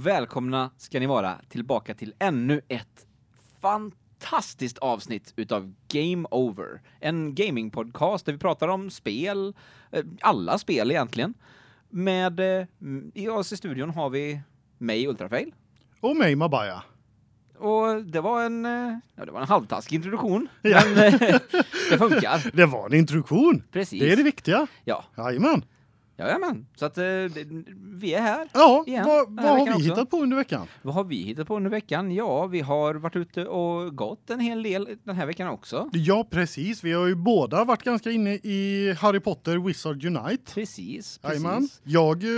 välkomna ska ni vara tillbaka till ännu ett fantastiskt avsnitt utav Game Over. En gamingpodcast där vi pratar om spel, eh, alla spel egentligen. Med eh, i oss i studion har vi mig Ultrafail. Och mig Mabaya. Och det var en eh, ja, det var en halvtaskig introduktion, Ja. men det funkar. Det var en introduktion. Precis. Det är det viktiga. Ja, Jajamän. Jajamän. Så att eh, vi är här. Ja, Igen, vad, vad har vi också. hittat på under veckan? Vad har vi hittat på under veckan? Ja, vi har varit ute och gått en hel del den här veckan också. Ja, precis. Vi har ju båda varit ganska inne i Harry Potter Wizard Unite. Precis, Jajamän. precis. Jag, eh,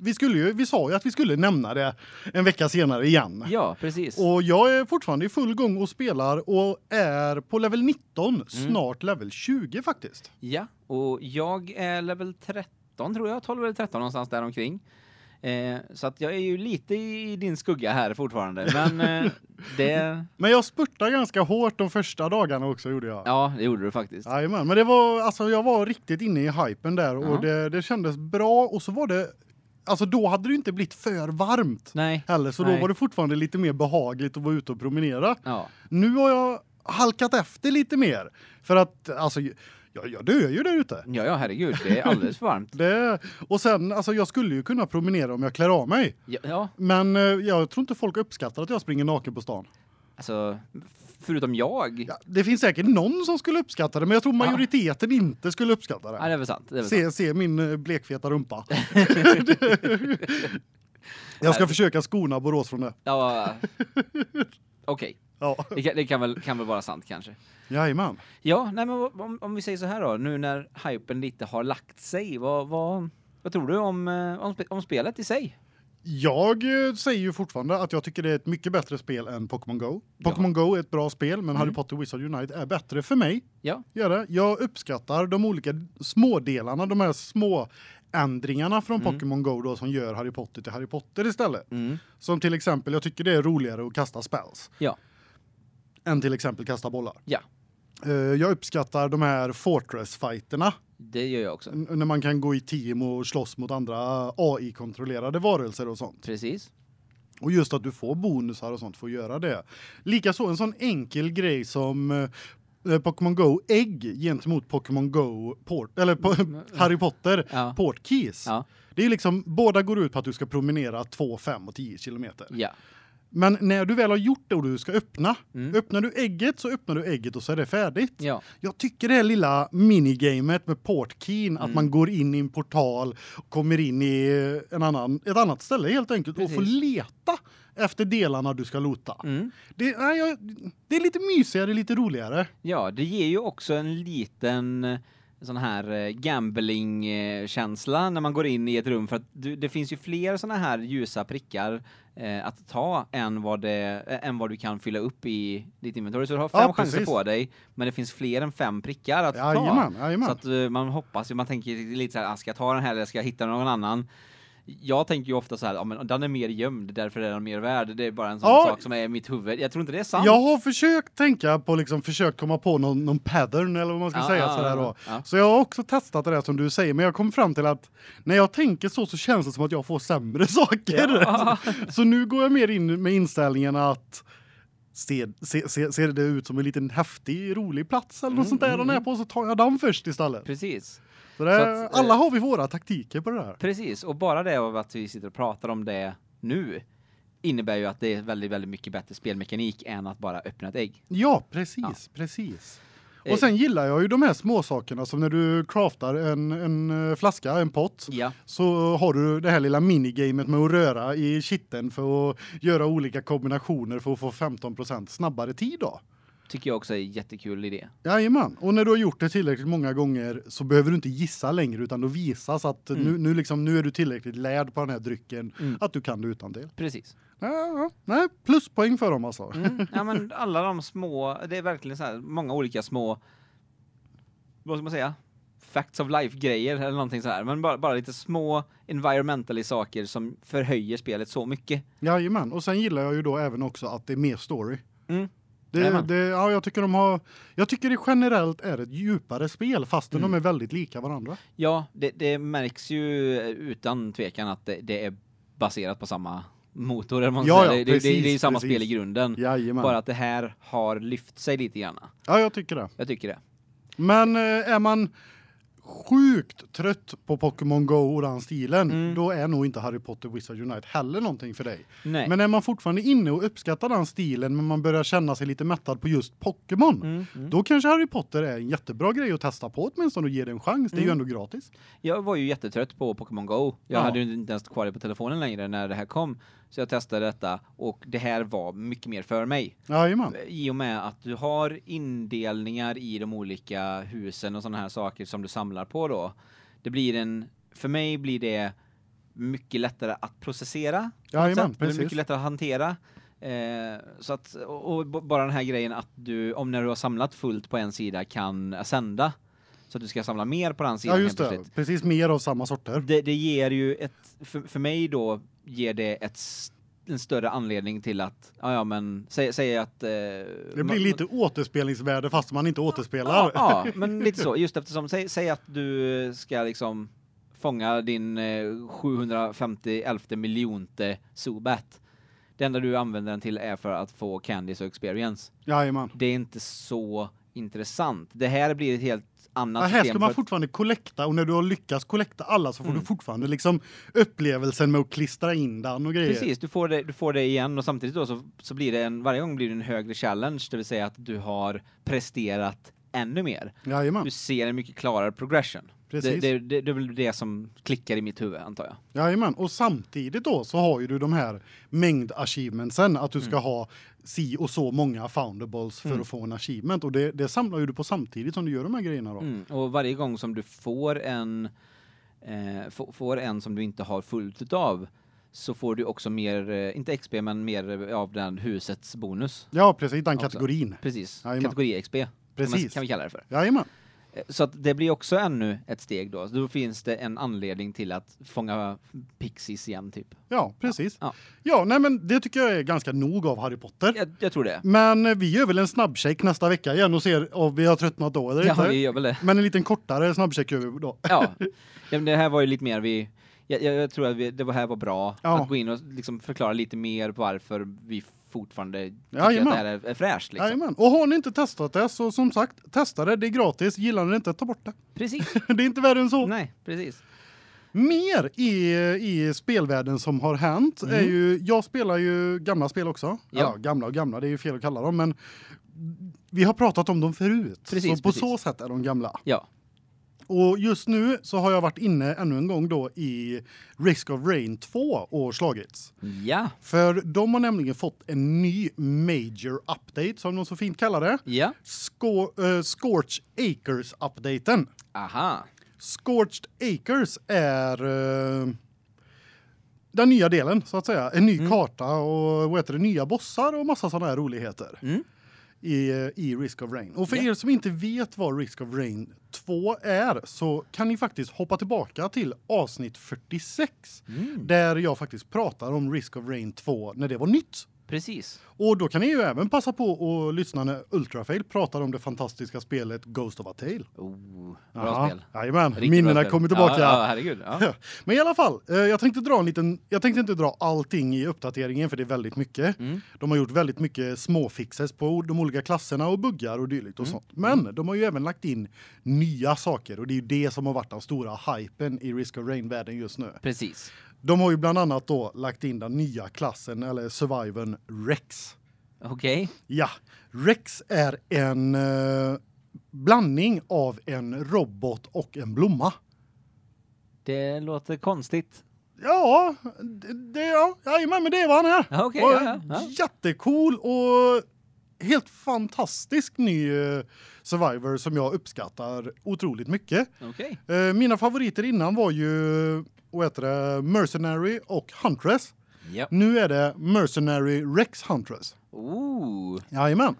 vi skulle ju, vi sa ju att vi skulle nämna det en vecka senare igen. Ja, precis. Och jag är fortfarande i full gång och spelar och är på level 19, Mm. snart level 20 faktiskt. Ja, och jag är level 13 tror jag, 12 eller 13 någonstans där omkring. Eh, så att jag är ju lite i din skugga här fortfarande, men eh, det Men jag spurtade ganska hårt de första dagarna också gjorde jag. ja, det gjorde du faktiskt. Jajamän, men det var alltså jag var riktigt inne i hypen där Ja. och det det kändes bra och så var det alltså då hade det inte blivit för varmt Nej. heller så Nej. då var det fortfarande lite mer behagligt att vara ute och promenera. Ja. Nu har jag halkat efter lite mer för att alltså jag, jag dör ju där ute. Ja, ja, herregud, det är alldeles för varmt. Det och sen alltså jag skulle ju kunna promenera om jag klär av mig. Ja, ja, Men eh, jag tror inte folk uppskattar att jag springer naken på stan. alltså förutom jag. Ja, det finns säkert någon som skulle uppskatta det, men jag tror majoriteten inte skulle uppskatta det. Ja, det är väl sant. Det är väl sant. Se, se min eh, blekfeta rumpa. jag ska försöka skona Borås från det. Ja. Okej. Ja, Det, kan, det kan väl kan väl vara sant kanske. jajamän. Ja, nej men om, om vi säger så här då, nu när hypen lite har lagt sig, vad vad vad tror du om eh, om, om spelet i sig? Jag eh, säger ju fortfarande att jag tycker det är ett mycket bättre spel än Pokémon Go. Ja. Pokémon Go är ett bra spel, men Mm. Harry Potter Wizard Unite är bättre för mig. Ja. Gör det. Jag uppskattar de olika smådelarna, de här små ändringarna från Mm. Pokémon Go då som gör Harry Potter till Harry Potter istället. Mm. Som till exempel, jag tycker det är roligare att kasta spells. Ja. Än till exempel kasta bollar. Ja. Eh, jag uppskattar de här fortress fighterna Det gör jag också. N- när man kan gå i team och slåss mot andra AI kontrollerade varelser och sånt. Precis. Och just att du får bonusar och sånt för att göra det. Likaså en sån enkel grej som eh, Pokémon Go ägg gentemot Pokémon Go port eller po Harry Potter Mm. Ja. port keys. Ja. Det är liksom båda går ut på att du ska promenera 2, 5 och 10 kilometer. Ja. Men när du väl har gjort det och du ska öppna, Mm. öppnar du ägget så öppnar du ägget och så är det färdigt. Ja. Jag tycker det här lilla minigamet med portkeen att Mm. man går in i en portal och kommer in i en annan ett annat ställe helt enkelt och får Precis. leta efter delarna du ska lota. Mm. Det jag, det är lite mysigare, lite roligare. Ja, det ger ju också en liten sån här eh, gambling känsla när man går in i ett rum för att du, det finns ju fler såna här ljusa prickar eh, att ta än vad det eh, än vad du kan fylla upp i ditt inventory. Så du har fem Ja, chanser på dig, men det finns fler än fem prickar att ta. Jajamän, jajamän. Så att eh, man hoppas ju, man tänker lite så här, ah, ska jag ta den här eller ska jag hitta någon annan? Jag tänker ju ofta så här, ja men den är mer gömd, därför är den mer värd. Det är bara en sån Ja. sak som är i mitt huvud. Jag tror inte det är sant. Jag har försökt tänka på liksom försökt komma på någon någon pattern eller vad man ska Ja, säga ja, sådär ja, då. ja. Så jag har också testat det där som du säger men jag kom fram till att när jag tänker så så känns det som att jag får sämre saker. Så nu går jag mer in med inställningen att ser se, se, ser det ut som en liten häftig rolig plats eller något Mm, sånt där mm, den är på så tar jag den först istället. Precis. Så det, Så att, eh, alla har vi våra taktiker på det där. Precis, och bara det av att vi sitter och pratar om det nu innebär ju att det är väldigt, väldigt mycket bättre spelmekanik än att bara öppna ett ägg. Ja, precis, Ja. precis. Eh. Och sen gillar jag ju de här små sakerna som när du craftar en en eh, flaska, en pott Ja, så har du det här lilla minigamet med att röra i kitten för att göra olika kombinationer för att få 15% snabbare tid då. Tycker jag också är en jättekul idé. Jajamän. Och när du har gjort det tillräckligt många gånger så behöver du inte gissa längre utan då visas att Mm. nu nu liksom nu är du tillräckligt lärd på den här drycken Mm. att du kan det utan del. Precis. Ja, ja. Nej, pluspoäng för dem alltså. Mm. Ja men alla de små, det är verkligen så här många olika små vad ska man säga? Facts of life grejer eller någonting så här, men bara bara lite små environmentally saker som förhöjer spelet så mycket. Jajamän. Och sen gillar jag ju då även också att det är mer story. Mm. Det, det, ja, jag tycker de har jag tycker det generellt är ett djupare spel fastän Mm. de är väldigt lika varandra. Ja, det, det märks ju utan tvekan att det, är baserat på samma motor eller man Ja, säger. ja, det, det, det, är ju precis, samma precis. spel i grunden. Jajamän. Bara att det här har lyft sig lite grann. Ja, jag tycker det. Jag tycker det. Men eh, är man sjukt trött på Pokémon Go och den stilen, Mm. då är nog inte Harry Potter Wizard Unite heller någonting för dig. Nej. Men är man fortfarande inne och uppskattar den stilen men man börjar känna sig lite mättad på just Pokémon, Mm, mm. då kanske Harry Potter är en jättebra grej att testa på åtminstone och ge det en chans. Det är ju Mm. ändå gratis. Jag var ju jättetrött på Pokémon Go. Jag Ja. hade ju inte ens kvar det på telefonen längre när det här kom. Så jag testade detta och det här var mycket mer för mig. Jajamän. I och med att du har indelningar i de olika husen och sådana här saker som du samlar på då. Det blir en, för mig blir det mycket lättare att processera. något Jajamän, sätt. Det är precis. mycket lättare att hantera. Eh, så att, och, och bara den här grejen att du, om när du har samlat fullt på en sida kan sända. Så att du ska samla mer på den sidan Ja, just det. Precis mer av samma sorter. Det, det ger ju ett, för, för mig då ger det ett, en större anledning till att, ja ja men, säg, säg att... Eh, Det blir lite återspelningsvärde fast man inte återspelar. Ja, ja, men lite så. Just eftersom, säg, säg att du ska liksom fånga din eh, 750 elfte miljonte Zubat. Det enda du använder den till är för att få candies och experience. Jajamän. Det är inte så intressant. Det här blir ett helt annat Ja, här ska man fortfarande kollekta och när du har lyckats kollekta alla så får Mm. du fortfarande liksom upplevelsen med att klistra in den och grejer. Precis, du får det du får det igen och samtidigt då så så blir det en varje gång blir det en högre challenge, det vill säga att du har presterat ännu mer. Jajamän. Du ser en mycket klarare progression. Precis. Det, det, det, är väl det som klickar i mitt huvud antar jag. Jajamän. Och samtidigt då så har ju du de här mängd achievementsen att du ska Mm. ha si och så många foundables för Mm. att få en achievement och det, det samlar ju du på samtidigt som du gör de här grejerna då. Mm. Och varje gång som du får en eh, få- får en som du inte har fullt utav så får du också mer eh, inte XP men mer av den husets bonus. Ja, precis den Också. kategorin. Precis. Jajamän. Kategori XP. Precis. kan vi kalla det för. Jajamän. Så att det blir också ännu ett steg då. Då finns det en anledning till att fånga pixies igen typ. Ja, precis. Ja. Ja, nej men det tycker jag är ganska nog av Harry Potter. Jag, jag tror det. Men eh, vi gör väl en snabbcheck nästa vecka igen och ser om vi har tröttnat då eller Ja, inte. vi gör väl det. Men en liten kortare snabbcheck gör vi då. Ja. ja men det här var ju lite mer vi jag, jag, jag tror att vi, det här var bra Ja. att gå in och liksom förklara lite mer varför vi fortfarande tycker Jajamän. att det här är, är fräscht liksom. Jajamän. Och har ni inte testat det så som sagt, testa det, det är gratis. Gillar ni inte, ta bort det. Precis. det är inte värre än så. Nej, precis. Mer i, i spelvärlden som har hänt är Mm. ju, jag spelar ju gamla spel också. Ja. Ja. gamla och gamla, det är ju fel att kalla dem, men vi har pratat om dem förut. Precis, så på precis. så sätt är de gamla. Ja. Och just nu så har jag varit inne ännu en gång då i Risk of Rain 2 och slagits. Ja. För de har nämligen fått en ny major update som de så fint kallar det. Ja. Sco eh, Scorch Acres updaten. Aha. Scorched Acres är eh, den nya delen så att säga, en ny Mm. karta och vad heter det, nya bossar och massa sådana här roligheter Mm. I i Risk of Rain. Och för Ja. er som inte vet vad Risk of Rain 2 är så kan ni faktiskt hoppa tillbaka till avsnitt 46 Mm. där jag faktiskt pratar om Risk of Rain 2 när det var nytt. Precis. Och då kan ni ju även passa på att lyssna när Ultrafail pratar om det fantastiska spelet Ghost of a Tale. Oh, bra Jaha, spel. Riktigt minnena kommer tillbaka. Ja, ja herregud. Ja. Men i alla fall, eh, jag tänkte dra en liten jag tänkte inte dra allting i uppdateringen för det är väldigt mycket. Mm. De har gjort väldigt mycket små fixes på de olika klasserna och buggar och dylikt och Mm. sånt. Men de har ju även lagt in nya saker och det är ju det som har varit den stora hypen i Risk of Rain världen just nu. Precis. De har ju bland annat då lagt in den nya klassen eller survivern Rex. Okej. Ja, Rex är en eh, blandning av en robot och en blomma. Det låter konstigt. Ja, det, det ja, jajamän, men det vad han är. Ja, okej, Och ja, ja. Jättecool och helt fantastisk ny eh, survivor som jag uppskattar otroligt mycket. Okej. Eh, mina favoriter innan var ju vad heter det, Mercenary och Huntress. Ja. Nu är det Mercenary Rex Huntress. Ooh. Jajamän.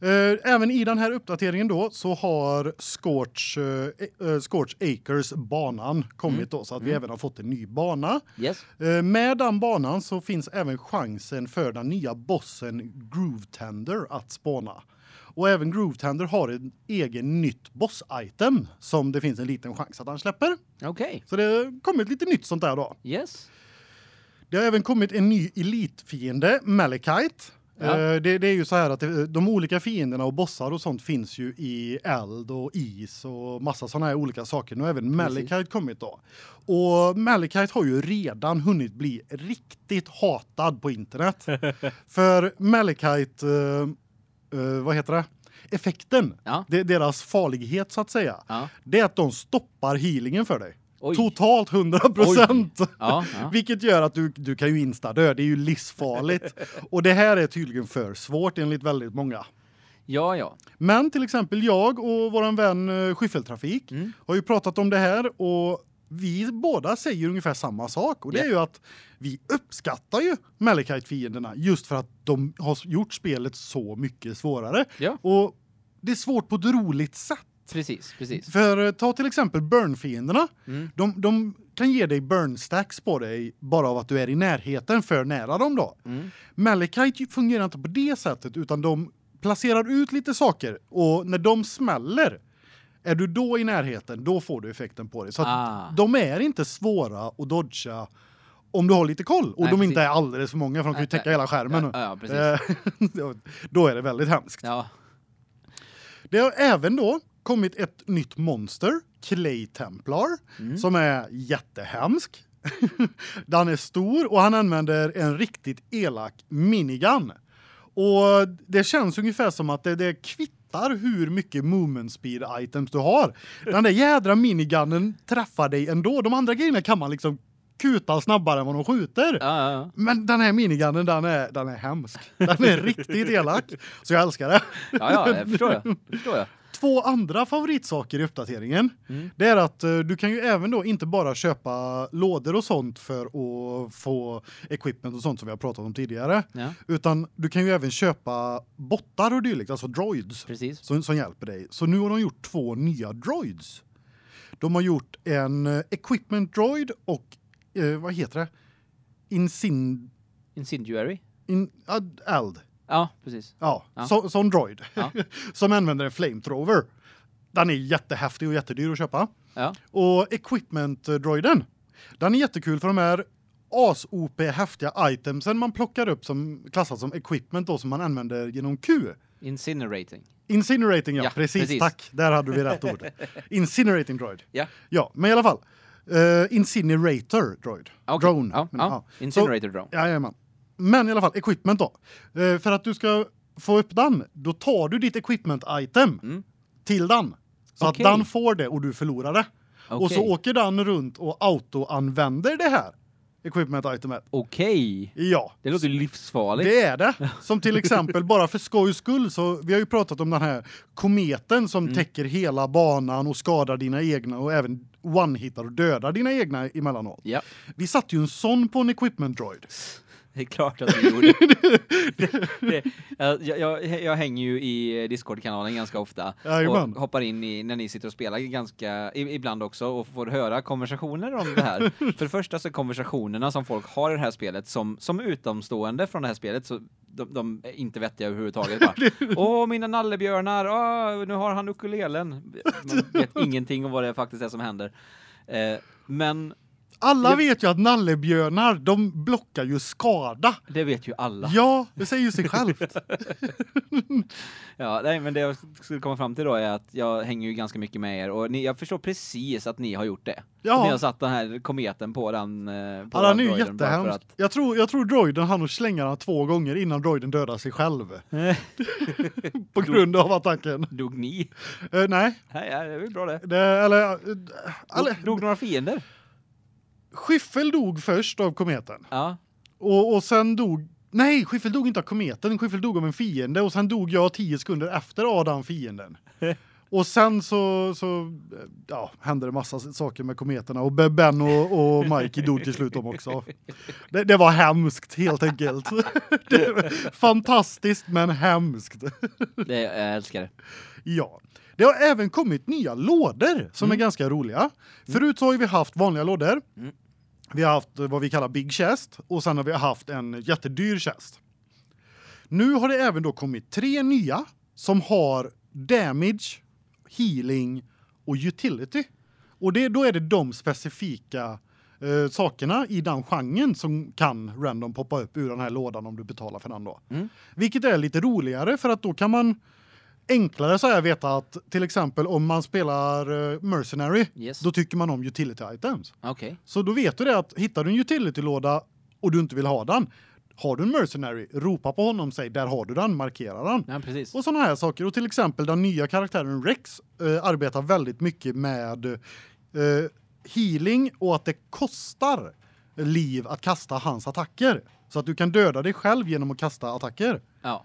Eh, även i den här uppdateringen då så har Scorch eh, eh, Scorch Acres banan kommit Mm. då så att vi även har fått en ny bana. Yes. Med den banan så finns även chansen för den nya bossen Groove Tender att spåna. Och även Groove Tender har en egen nytt boss item som det finns en liten chans att han släpper. Okej. Så det har kommit lite nytt sånt där då. Yes. Det har även kommit en ny elitfiende, Malekite. Ja. Eh, Det, det är ju så här att de olika fienderna och bossar och sånt finns ju i eld och is och massa såna här olika saker. Nu har även Malekite kommit då. Och Malekite har ju redan hunnit bli riktigt hatad på internet. För Malekite eh, eh, vad heter det? Effekten, Ja. det, deras farlighet så att säga. Ja. Det är att de stoppar healingen för dig. Oj. Totalt 100 Ja, ja. Vilket gör att du du kan ju insta dö. Det är ju livsfarligt. och det här är tydligen för svårt enligt väldigt många. Ja, ja. Men till exempel jag och våran vän eh, Skyffeltrafik Mm. har ju pratat om det här och vi båda säger ungefär samma sak och det Ja. är ju att vi uppskattar ju Malekite fienderna just för att de har gjort spelet så mycket svårare. Ja. Och det är svårt på ett roligt sätt. Precis, precis. För eh, ta till exempel burn-fienderna. Mm. De, de kan ge dig burn stacks på dig bara av att du är i närheten för nära dem då. Mm. Malekite fungerar inte på det sättet utan de placerar ut lite saker och när de smäller är du då i närheten då får du effekten på dig. Så Ah. de är inte svåra att dodga om du har lite koll och Nej, de precis. inte är alldeles för många för de kan ju täcka hela skärmen. Ja, ja, precis. Eh, då- är det väldigt hemskt. Ja. Det har även då kommit ett nytt monster, Clay Templar, Mm. som är jättehemsk. Den är stor och han använder en riktigt elak minigun. Och det känns ungefär som att det, det kvittar hur mycket movement speed items du har. Den där jädra minigunnen träffar dig ändå. De andra grejerna kan man liksom kuta snabbare än vad de skjuter. Ja, ja, ja. Men den här minigunnen den är den är hemsk. Den är riktigt elak. Så jag älskar det. Ja, ja, det förstår jag. Det förstår jag. Två andra favoritsaker i uppdateringen. Mm. Det är att eh, du kan ju även då inte bara köpa lådor och sånt för att få equipment och sånt som vi har pratat om tidigare, Ja, utan du kan ju även köpa bottar och dylikt, alltså droids precis. som, som hjälper dig. Så nu har de gjort två nya droids. De har gjort en eh, equipment droid och eh, vad heter det? Insin Incendiary. in ad, eld. Ja, precis. Ja, Ja. Så, sån droid Ja. som använder en flamethrower. Den är jättehäftig och jättedyr att köpa. Ja. Och equipment droiden. Den är jättekul för de här as-OP häftiga itemsen man plockar upp som klassas som equipment då som man använder genom Q. Incinerating. Incinerating ja, Ja, precis, precis. tack. Där hade vi rätt ord. Incinerating droid. Ja. Ja, men i alla fall. Uh, incinerator droid. Okej. Drone. Ja, Men, ja. Incinerator drone. Så, jajamän. Men i alla fall equipment då. Eh, för att du ska få upp den, då tar du ditt equipment item Mm. till den. Så Okej. att den får det och du förlorar det. Och så åker den runt och auto-använder det här equipment itemet. Okej. Ja. Det låter livsfarligt. Det är det. Som till exempel bara för skojs skull så vi har ju pratat om den här kometen som Mm. täcker hela banan och skadar dina egna och även one-hittar och dödar dina egna emellanåt. Ja, Vi satte ju en sån på en equipment droid. det är klart att vi gjorde. det, jag, jag, jag hänger ju i Discord-kanalen ganska ofta Jajamän. och hoppar in i när ni sitter och spelar ganska ibland också och får höra konversationer om det här. För det första så är konversationerna som folk har i det här spelet som som utomstående från det här spelet så de, de är inte vettiga överhuvudtaget bara. Åh, mina nallebjörnar. Åh, nu har han ukulelen. Man vet ingenting om vad det faktiskt är som händer. Eh, men Alla vet ju att nallebjörnar, de blockar ju skada. det vet ju alla. Ja, det säger ju sig självt. Ja, nej, men det jag skulle komma fram till då är att jag hänger ju ganska mycket med er och ni, jag förstår precis att ni har gjort det. Ja. Ni har satt den här kometen på den eh, på Ja, den är ju droiden bara för jättehemsk. Jag tror, jag tror droiden hann att slänga den två gånger innan droiden dödar sig själv. På grund av attacken. Att, dog ni? Eh, nej, Nej, det är väl bra det. det, eller... eh, eller Dog, dog några fiender? Schiffel dog först av kometen. Ja. Och, och sen dog... Nej, Schiffel dog inte av kometen. Schiffel dog av en fiende och sen dog jag tio sekunder efter den fienden. Och sen så, så ja, hände det massa saker med kometerna och Be- Ben och, och Mikey dog till slut de också. Det, det var hemskt helt enkelt. Fantastiskt men hemskt. Det, jag älskar det. Ja. Det har även kommit nya lådor som är ganska roliga. Förut så har vi haft vanliga lådor. Mm. Vi har haft vad vi kallar big chest och sen har vi haft en jättedyr chest. Nu har det även då kommit tre nya som har damage, healing och utility. Och det då är det de specifika eh, sakerna i den genren som kan random poppa upp ur den här lådan om du betalar för den då. Mm. Vilket är lite roligare för att då kan man enklare så här veta att till exempel om man spelar eh, mercenary Yes. då tycker man om utility items. Okej. Så då vet du det att hittar du en utility-låda och du inte vill ha den, har du en mercenary, ropa på honom, säg där har du den, markera den. Ja, precis. Och såna här saker och till exempel den nya karaktären Rex eh, arbetar väldigt mycket med eh, healing och att det kostar liv att kasta hans attacker så att du kan döda dig själv genom att kasta attacker. Ja.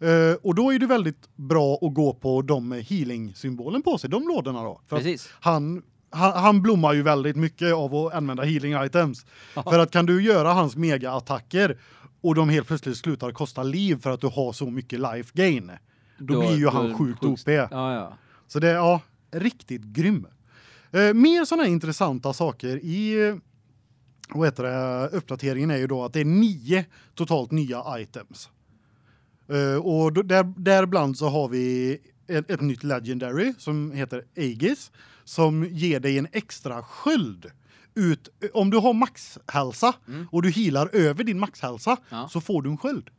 Eh, och då är det väldigt bra att gå på de med healing symbolen på sig, de lådorna då. För Precis. han han, blommar ju väldigt mycket av att använda healing items. För att kan du göra hans mega attacker och de helt plötsligt slutar kosta liv för att du har så mycket life gain. Då, blir ju han sjukt OP. Ja, ja. Så det är ja, riktigt grym. Eh, mer såna här intressanta saker i eh, vad heter det uppdateringen är ju då att det är nio totalt nya items. Eh, och där däribland så har vi ett, ett nytt legendary som heter Aegis som ger dig en extra sköld ut om du har maxhälsa Mm. och du healar över din maxhälsa Ja. så får du en sköld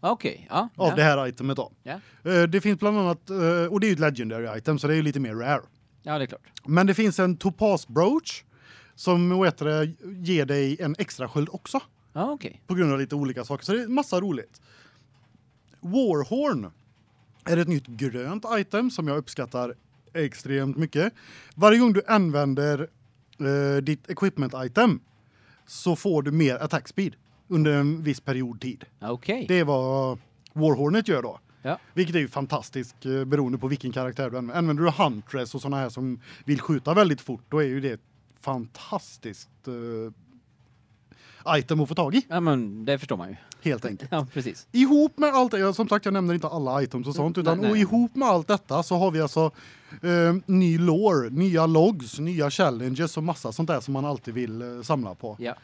Okej, ja. av ja. det här itemet då. Ja. Eh, Det finns bland annat eh, och det är ju ett legendary item så det är ju lite mer rare. Ja, det är klart. Men det finns en topaz brooch som heter ger dig en extra sköld också Ja, okej. på grund av lite olika saker. Så det är massa roligt. Warhorn är ett nytt grönt item som jag uppskattar extremt mycket. Varje gång du använder eh, ditt equipment item så får du mer attack speed under en viss period tid. Okej. Det är vad Warhornet gör då. Ja. Vilket är ju fantastiskt eh, beroende på vilken karaktär du använder. Använder du Huntress och såna här som vill skjuta väldigt fort, då är ju det ett fantastiskt eh, item att få tag i, Ja, men det förstår man ju. helt enkelt. Ja, precis. Ihop med allt jag- som sagt jag nämner inte alla items och sånt, utan Nej, nej. och ihop med allt detta så har vi alltså eh, ny lore, nya logs, nya challenges och massa sånt där som man alltid vill eh, samla på. Ja.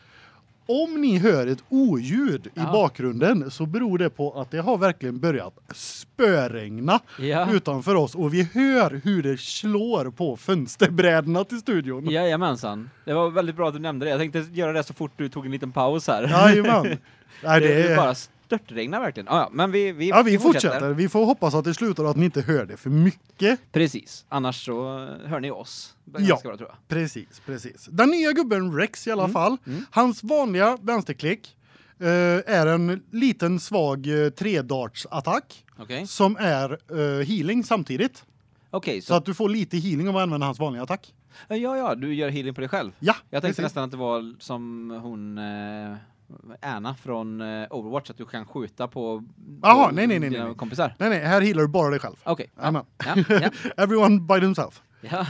Om ni hör ett oljud i Ja. bakgrunden så beror det på att det har verkligen börjat spöregna Ja. utanför oss och vi hör hur det slår på fönsterbrädorna till studion. Jajamensan. Det var väldigt bra att du nämnde det. Jag tänkte göra det så fort du tog en liten paus här. Jajamän. Nej, det det är... bara störtregnar verkligen. Ja, ja, men vi vi, Ja, vi fortsätter. Vi får hoppas att det slutar och att ni inte hör det för mycket. Precis. Annars så hör ni oss. Ja. Bra. Precis, precis. Den nya gubben Rex i alla Mm, fall. mm. Hans vanliga vänsterklick eh, är en liten svag eh, tredarts attack Okej. som är eh, healing samtidigt. Okej, Så så, att du får lite healing av att använda hans vanliga attack. ja ja, du gör healing på dig själv. Ja, Jag tänkte precis. nästan att det var som hon eh, Anna från eh, Overwatch att du kan skjuta på, Jaha, nej, nej, nej, nej. kompisar. Nej, nej, här healar du bara dig själv. Okej. Jajamän. Ja. Ja. Everyone by themselves. Ja.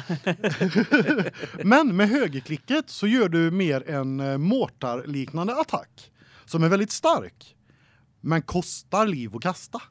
Men med högerklicket så gör du mer en eh, mortar-liknande attack som är väldigt stark men kostar liv att kasta.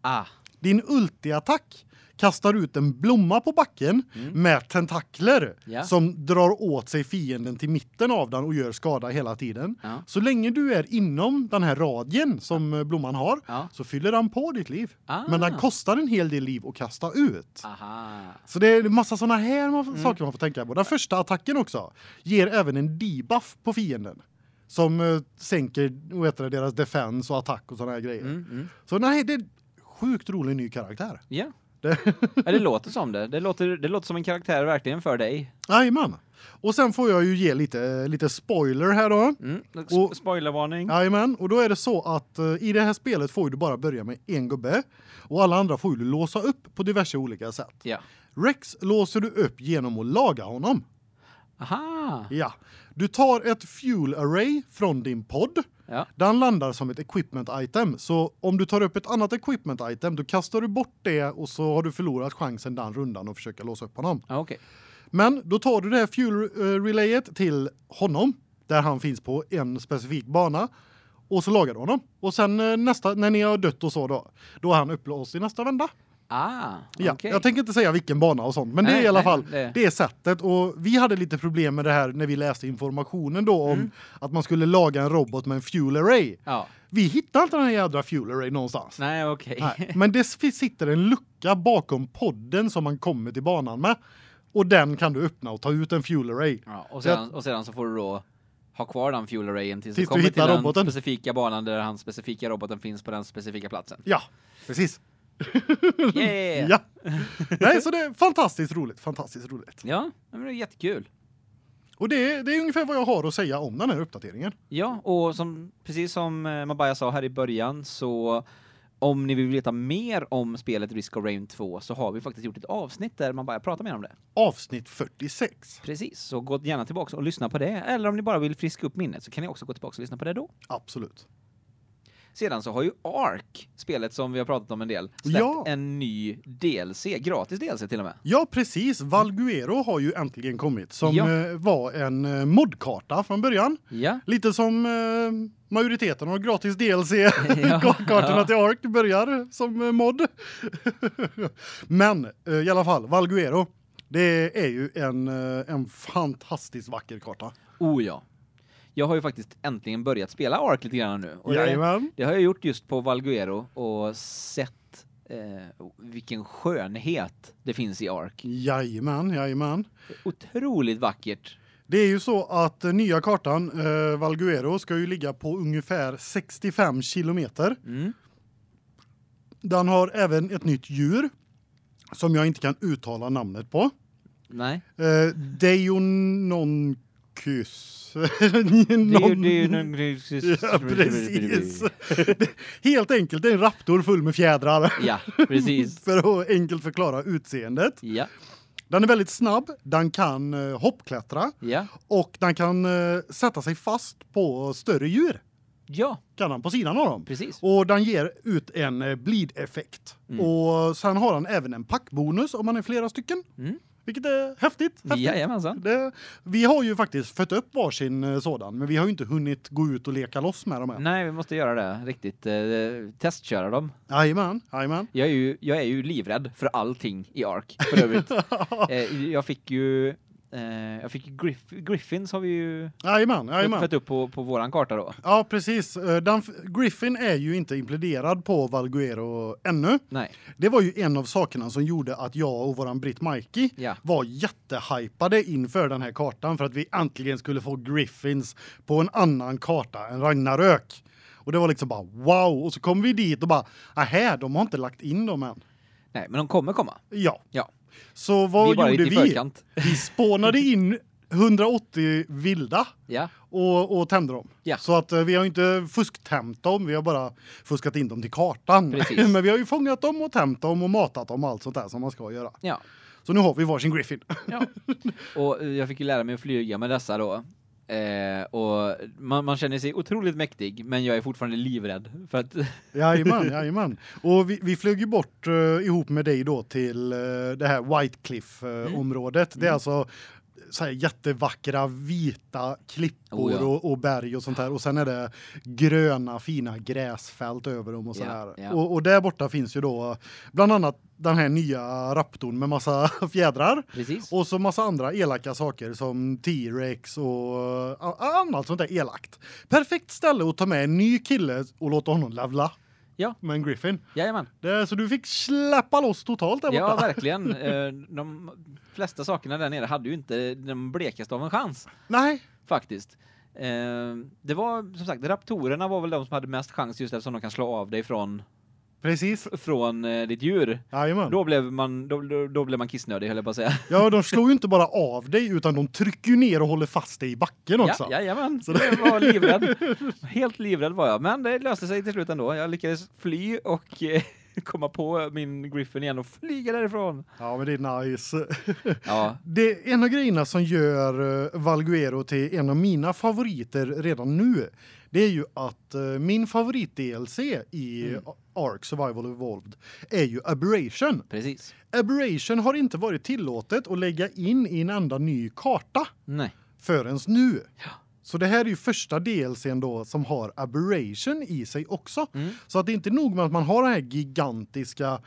Ah. Din ulti-attack kastar ut en blomma på backen med tentakler Mm. Ja. som drar åt sig fienden till mitten av den och gör skada hela tiden. Ja. Så länge du är inom den här radien som eh, blomman har Ja. så fyller den på ditt liv. Ah. Men den kostar en hel del liv att kasta ut. Aha. Så det är massa såna här Mm. saker man får tänka på. Den första attacken också ger även en debuff på fienden som eh, sänker heter det, deras defense och attack och såna här grejer. Mm, mm. Så nej, det är sjukt rolig ny karaktär. Ja. Det ja, det låter som det. Det låter, det låter som en karaktär verkligen för dig. Jajamän. Och sen får jag ju ge lite lite spoiler här då. Mm. Och- Spoilervarning. Jajamän, och då är det så att eh, i det här spelet får du bara börja med en gubbe och alla andra får du låsa upp på diverse olika sätt. Ja. Rex låser du upp genom att laga honom. Aha. Ja. Du tar ett fuel array från din podd. Ja. Den landar som ett equipment item. Så om du tar upp ett annat equipment item, då kastar du bort det och så har du förlorat chansen den rundan att försöka låsa upp honom. Ja, Okej. Men då tar du det här fuel eh, relayet till honom där han finns på en specifik bana och så lagar du honom. Och sen eh, nästa när ni har dött och så då, då är han upplåst i nästa vända. Ah. Ja, okej. jag tänker inte säga vilken bana och sånt, men det Nej, är i alla nej, fall det- det är sättet och vi hade lite problem med det här när vi läste informationen då om Mm. att man skulle laga en robot med en fuel array. Ja. Vi hittade inte den här jädra fuel array någonstans. Nej, okej. Nej, men det sitter en lucka bakom podden som man kommer till banan med. Och den kan du öppna och ta ut en fuel array. Ja, och sedan och sedan så får du då ha kvar den fuel arrayen tills, Tills du kommer till hittar den roboten. specifika banan där den specifika roboten finns på den specifika platsen. Ja, precis. Yeah. Ja. Nej, så det är fantastiskt roligt, fantastiskt roligt. Ja, men det är jättekul. Och det det är ungefär vad jag har att säga om den här uppdateringen. Ja, och som precis som eh, Mabaya sa här i början så om ni vill veta mer om spelet Risk of Rain 2 så har vi faktiskt gjort ett avsnitt där man bara pratar mer om det. Avsnitt 46. Precis, så gå gärna tillbaka och lyssna på det eller om ni bara vill friska upp minnet så kan ni också gå tillbaka och lyssna på det då. Absolut. Sedan så har ju Ark, spelet som vi har pratat om en del, släppt Ja. en ny DLC, gratis DLC till och med. Ja, precis. Valguero har ju äntligen kommit som Ja. eh, var en eh, modkarta från början. Ja. Lite som eh, majoriteten av gratis DLC Ja. kartorna Ja. till Ark börjar som mod. Men i alla fall Valguero det är ju en en fantastiskt vacker karta. Oh ja. Jag har ju faktiskt äntligen börjat spela Ark lite grann nu. Och det, Jajamän. det har jag gjort just på Valguero och sett eh, vilken skönhet det finns i Ark. Jajamän, jajamän. Otroligt vackert. Det är ju så att eh, nya kartan eh, Valguero ska ju ligga på ungefär 65 kilometer. Mm. Den har även ett nytt djur som jag inte kan uttala namnet på. Nej. Eh Deiononcus. Ju, Någon- det. Ja, precis. Helt enkelt det är en raptor full med fjädrar. Ja, precis. För att enkelt förklara utseendet. Ja, Den är väldigt snabb, den kan eh, hoppklättra ja, och den kan eh, sätta sig fast på större djur. ja, Kan den på sidan av dem. precis. Och den ger ut en eh, bleed-effekt. Mm. Och sen har den även en packbonus om man är flera stycken. Mm. Vilket är häftigt. häftigt. Jajamensan. Det, vi har ju faktiskt fött upp varsin eh, sådan, men vi har ju inte hunnit gå ut och leka loss med dem än. Nej, vi måste göra det riktigt. Eh, testköra dem. Jajamän, jajamän. Jag är ju jag är ju livrädd för allting i Ark för övrigt. eh, jag fick ju eh, jag fick Griff, Griffins har vi ju Jajamän, jajamän. fått upp på på våran karta då. Ja, precis. Eh, Den, Griffin är ju inte implementerad på Valguero ännu. Nej. Det var ju en av sakerna som gjorde att jag och våran Britt Mikey Ja. var jättehypade inför den här kartan för att vi äntligen skulle få Griffins på en annan karta än Ragnarök. Och det var liksom bara wow och så kom vi dit och bara aha, de har inte lagt in dem än. Nej, men de kommer komma. Ja. Ja. Så vi vad bara gjorde vi? förkant. Vi spånade in 180 vilda Ja. och och tände dem. Ja. Så att eh, vi har inte fusktämt dem, vi har bara fuskat in dem till kartan. Precis. Men vi har ju fångat dem och tämt dem och matat dem och allt sånt där som man ska göra. Ja. Så nu har vi varsin Griffin. Ja. Och jag fick ju lära mig att flyga med dessa då. Eh, och man, man känner sig otroligt mäktig, men jag är fortfarande livrädd för att Jajamän, jajamän. Och vi, vi flög ju bort uh, ihop med dig då till uh, det här White Cliff uh, Mm. området. Det är Mm. alltså så jättevackra vita klippor Oh ja. och, och berg och sånt här och sen är det gröna fina gräsfält över dem och så Ja, här. ja. Och, och där borta finns ju då bland annat den här nya raptorn med massa fjädrar precis. och så massa andra elaka saker som T-Rex och annat sånt där elakt. Perfekt ställe att ta med en ny kille och låta honom levla. Ja. Med en Griffin. Jajamän. Det, så du fick släppa loss totalt där borta. Ja, verkligen. Eh, De flesta sakerna där nere hade ju inte den blekaste av en chans Nej. faktiskt. Eh, Det var som sagt raptorerna var väl de som hade mest chans just eftersom de kan slå av dig från Precis. från eh, ditt djur. Jajamän. Då blev man då, då, då blev man kissnödig höll jag på att säga. Ja, de slår ju inte bara av dig utan de trycker ju ner och håller fast dig i backen också. Ja, jajamän. Så det var livrädd. Helt livrädd var jag, men det löste sig till slut ändå. Jag lyckades fly och eh, komma på min Griffin igen och flyga därifrån. Ja, men det är nice. Ja, Det en av grejerna som gör eh, Valguero till en av mina favoriter redan nu. Det är ju att eh, min favorit DLC i Mm. Ark Survival Evolved är ju Aberration. precis. Aberration har inte varit tillåtet att lägga in i en enda ny karta Nej. förrän nu. Ja. Så det här är ju första DLCn då som har aberration i sig också. Mm. Så att det är inte nog med att man har den här gigantiska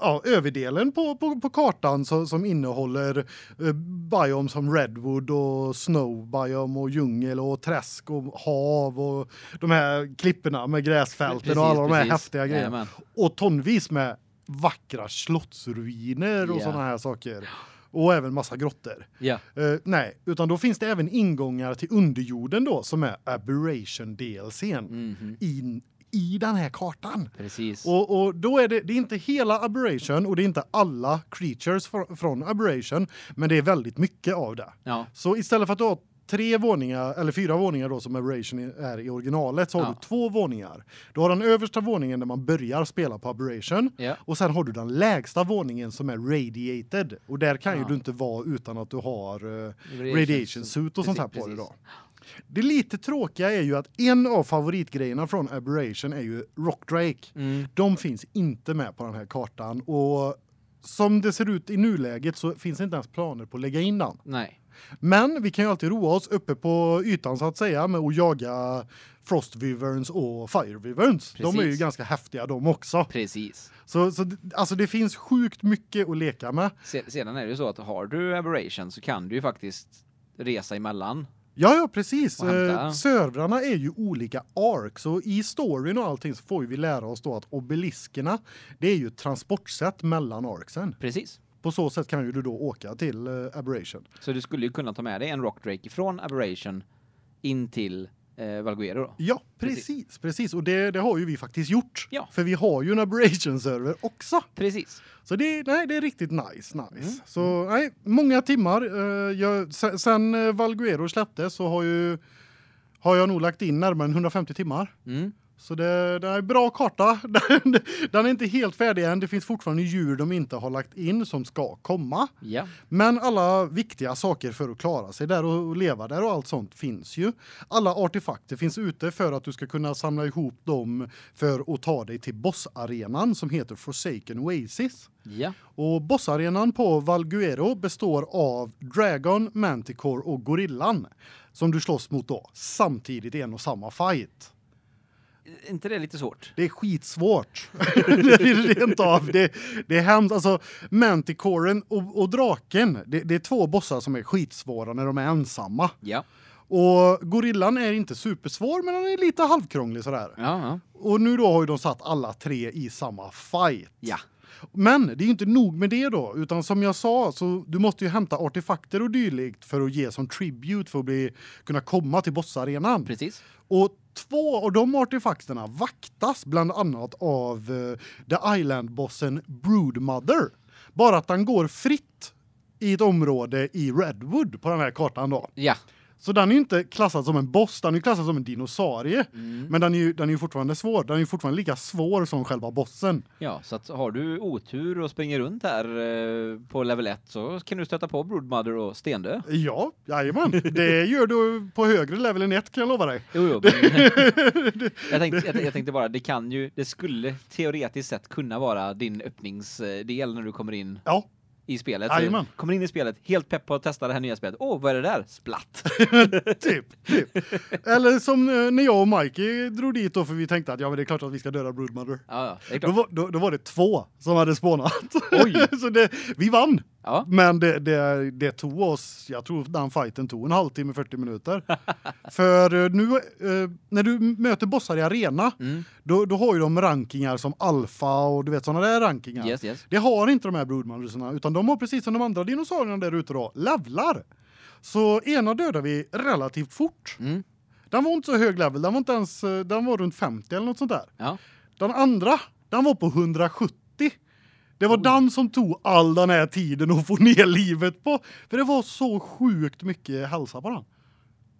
ja, överdelen på, på, på kartan som, som innehåller eh, biome som redwood och snow biome och djungel och träsk och hav och de här klipporna med gräsfälten Precis, och alla de här häftiga grejerna. Och tonvis med vackra slottsruiner och Ja. såna här saker. Och även massa grottor. Ja. Uh, nej, utan då finns det även ingångar till underjorden då som är Aberration DLC:n Mhm. in i den här kartan. Precis. Och, och då är det det är inte hela Aberration och det är inte alla creatures fr från Aberration, men det är väldigt mycket av det. ja. Så istället för att du har tre våningar eller fyra våningar då som Aberration är i originalet så har Ja. du två våningar. Du har den översta våningen där man börjar spela på Aberration Ja. och sen har du den lägsta våningen som är radiated och där kan ju Ja. du inte vara utan att du har uh, Radiation radiation suit och sånt här Precis, på dig då. precis. Det lite tråkiga är ju att en av favoritgrejerna från Aberration är ju Rock Drake. Mm. De finns inte med på den här kartan och som det ser ut i nuläget så finns det inte ens planer på att lägga in den. Nej. Men vi kan ju alltid roa oss uppe på ytan så att säga med att jaga Frost Wyverns och Fire Wyverns. De är ju ganska häftiga de också. Precis. Så så alltså det finns sjukt mycket att leka med. Se- Sedan är det ju så att har du aberration så kan du ju faktiskt resa emellan. Ja ja, precis. Eh, servrarna är ju olika arcs och i storyn och allting så får vi lära oss då att obeliskerna det är ju transportsätt mellan arcsen. Precis. På så sätt kan ju du då åka till eh, Aberration. Så du skulle ju kunna ta med dig en rockdrake från aberration in till eh, Valguero då. Ja, precis, precis, och det det har ju vi faktiskt gjort. Ja. För vi har ju en Aberration server också. Precis. Så det nej, det är riktigt nice, nice. Mm. Så nej, många timmar eh, jag sen, sen eh, Valguero släpptes så har ju har jag nog lagt in närmare än 150 timmar. Mm. Så det, det är en bra karta. Den, den är inte helt färdig än. Det finns fortfarande djur de inte har lagt in som ska komma. Ja. Men alla viktiga saker för att klara sig där och leva där och allt sånt finns ju. Alla artefakter finns ute för att du ska kunna samla ihop dem för att ta dig till bossarenan som heter Forsaken Oasis. Ja. Och bossarenan på Valguero består av Dragon, Manticore och Gorillan som du slåss mot då samtidigt i en och samma fight. Är inte det lite svårt? Det är skitsvårt. det är rent av. Det, det är hemskt. Alltså, Manticoren och, och draken, det, det är två bossar som är skitsvåra när de är ensamma. Ja. Och gorillan är inte supersvår, men den är lite halvkrånglig sådär. Ja, ja. Och nu då har ju de satt alla tre i samma fight. Ja. Men det är ju inte nog med det då, utan som jag sa så du måste ju hämta artefakter och dylikt för att ge som tribute för att bli kunna komma till bossarenan. Precis. Och två av de artefakterna vaktas bland annat av eh, The Island-bossen Broodmother. Bara att den går fritt i ett område i Redwood på den här kartan då. Ja. Så den är ju inte klassad som en boss, den är ju klassad som en dinosaurie. Mm. Men den är ju den är ju fortfarande svår. Den är ju fortfarande lika svår som själva bossen. Ja, så att har du otur och springer runt här eh, på level 1 så kan du stöta på Broodmother och stendö. Ja, jajamän. Det gör du på högre level än ett kan jag lova dig. Jo, jo, men jag, tänkte, jag, jag tänkte bara, det kan ju, det skulle teoretiskt sett kunna vara din öppningsdel när du kommer in Ja, i spelet. Så kommer in i spelet, helt pepp på att testa det här nya spelet. Åh, vad är det där? Splatt! typ, typ. Eller som eh, när jag och Mikey drog dit då för vi tänkte att ja men det är klart att vi ska döda Broodmother. Ja, ja, det är Då klart. var, då, då var det två som hade spånat. Oj. så det, vi vann. Ja, Men det, det, det tog oss, jag tror den fighten tog en halvtimme, 40 minuter. För eh, nu, eh, när du möter bossar i arena, mm. då, då har ju de rankingar som alfa och du vet sådana där rankingar. yes, yes. Det har inte de här broodmothersarna utan de har precis som de andra dinosaurierna där ute då, levlar. Så ena dödar vi relativt fort. Mm. Den var inte så hög level, den var inte ens eh, den var runt 50 eller något sånt där. Ja. Den andra, den var på 170. Det var den som tog all den här tiden att få ner livet på för det var så sjukt mycket hälsa på den.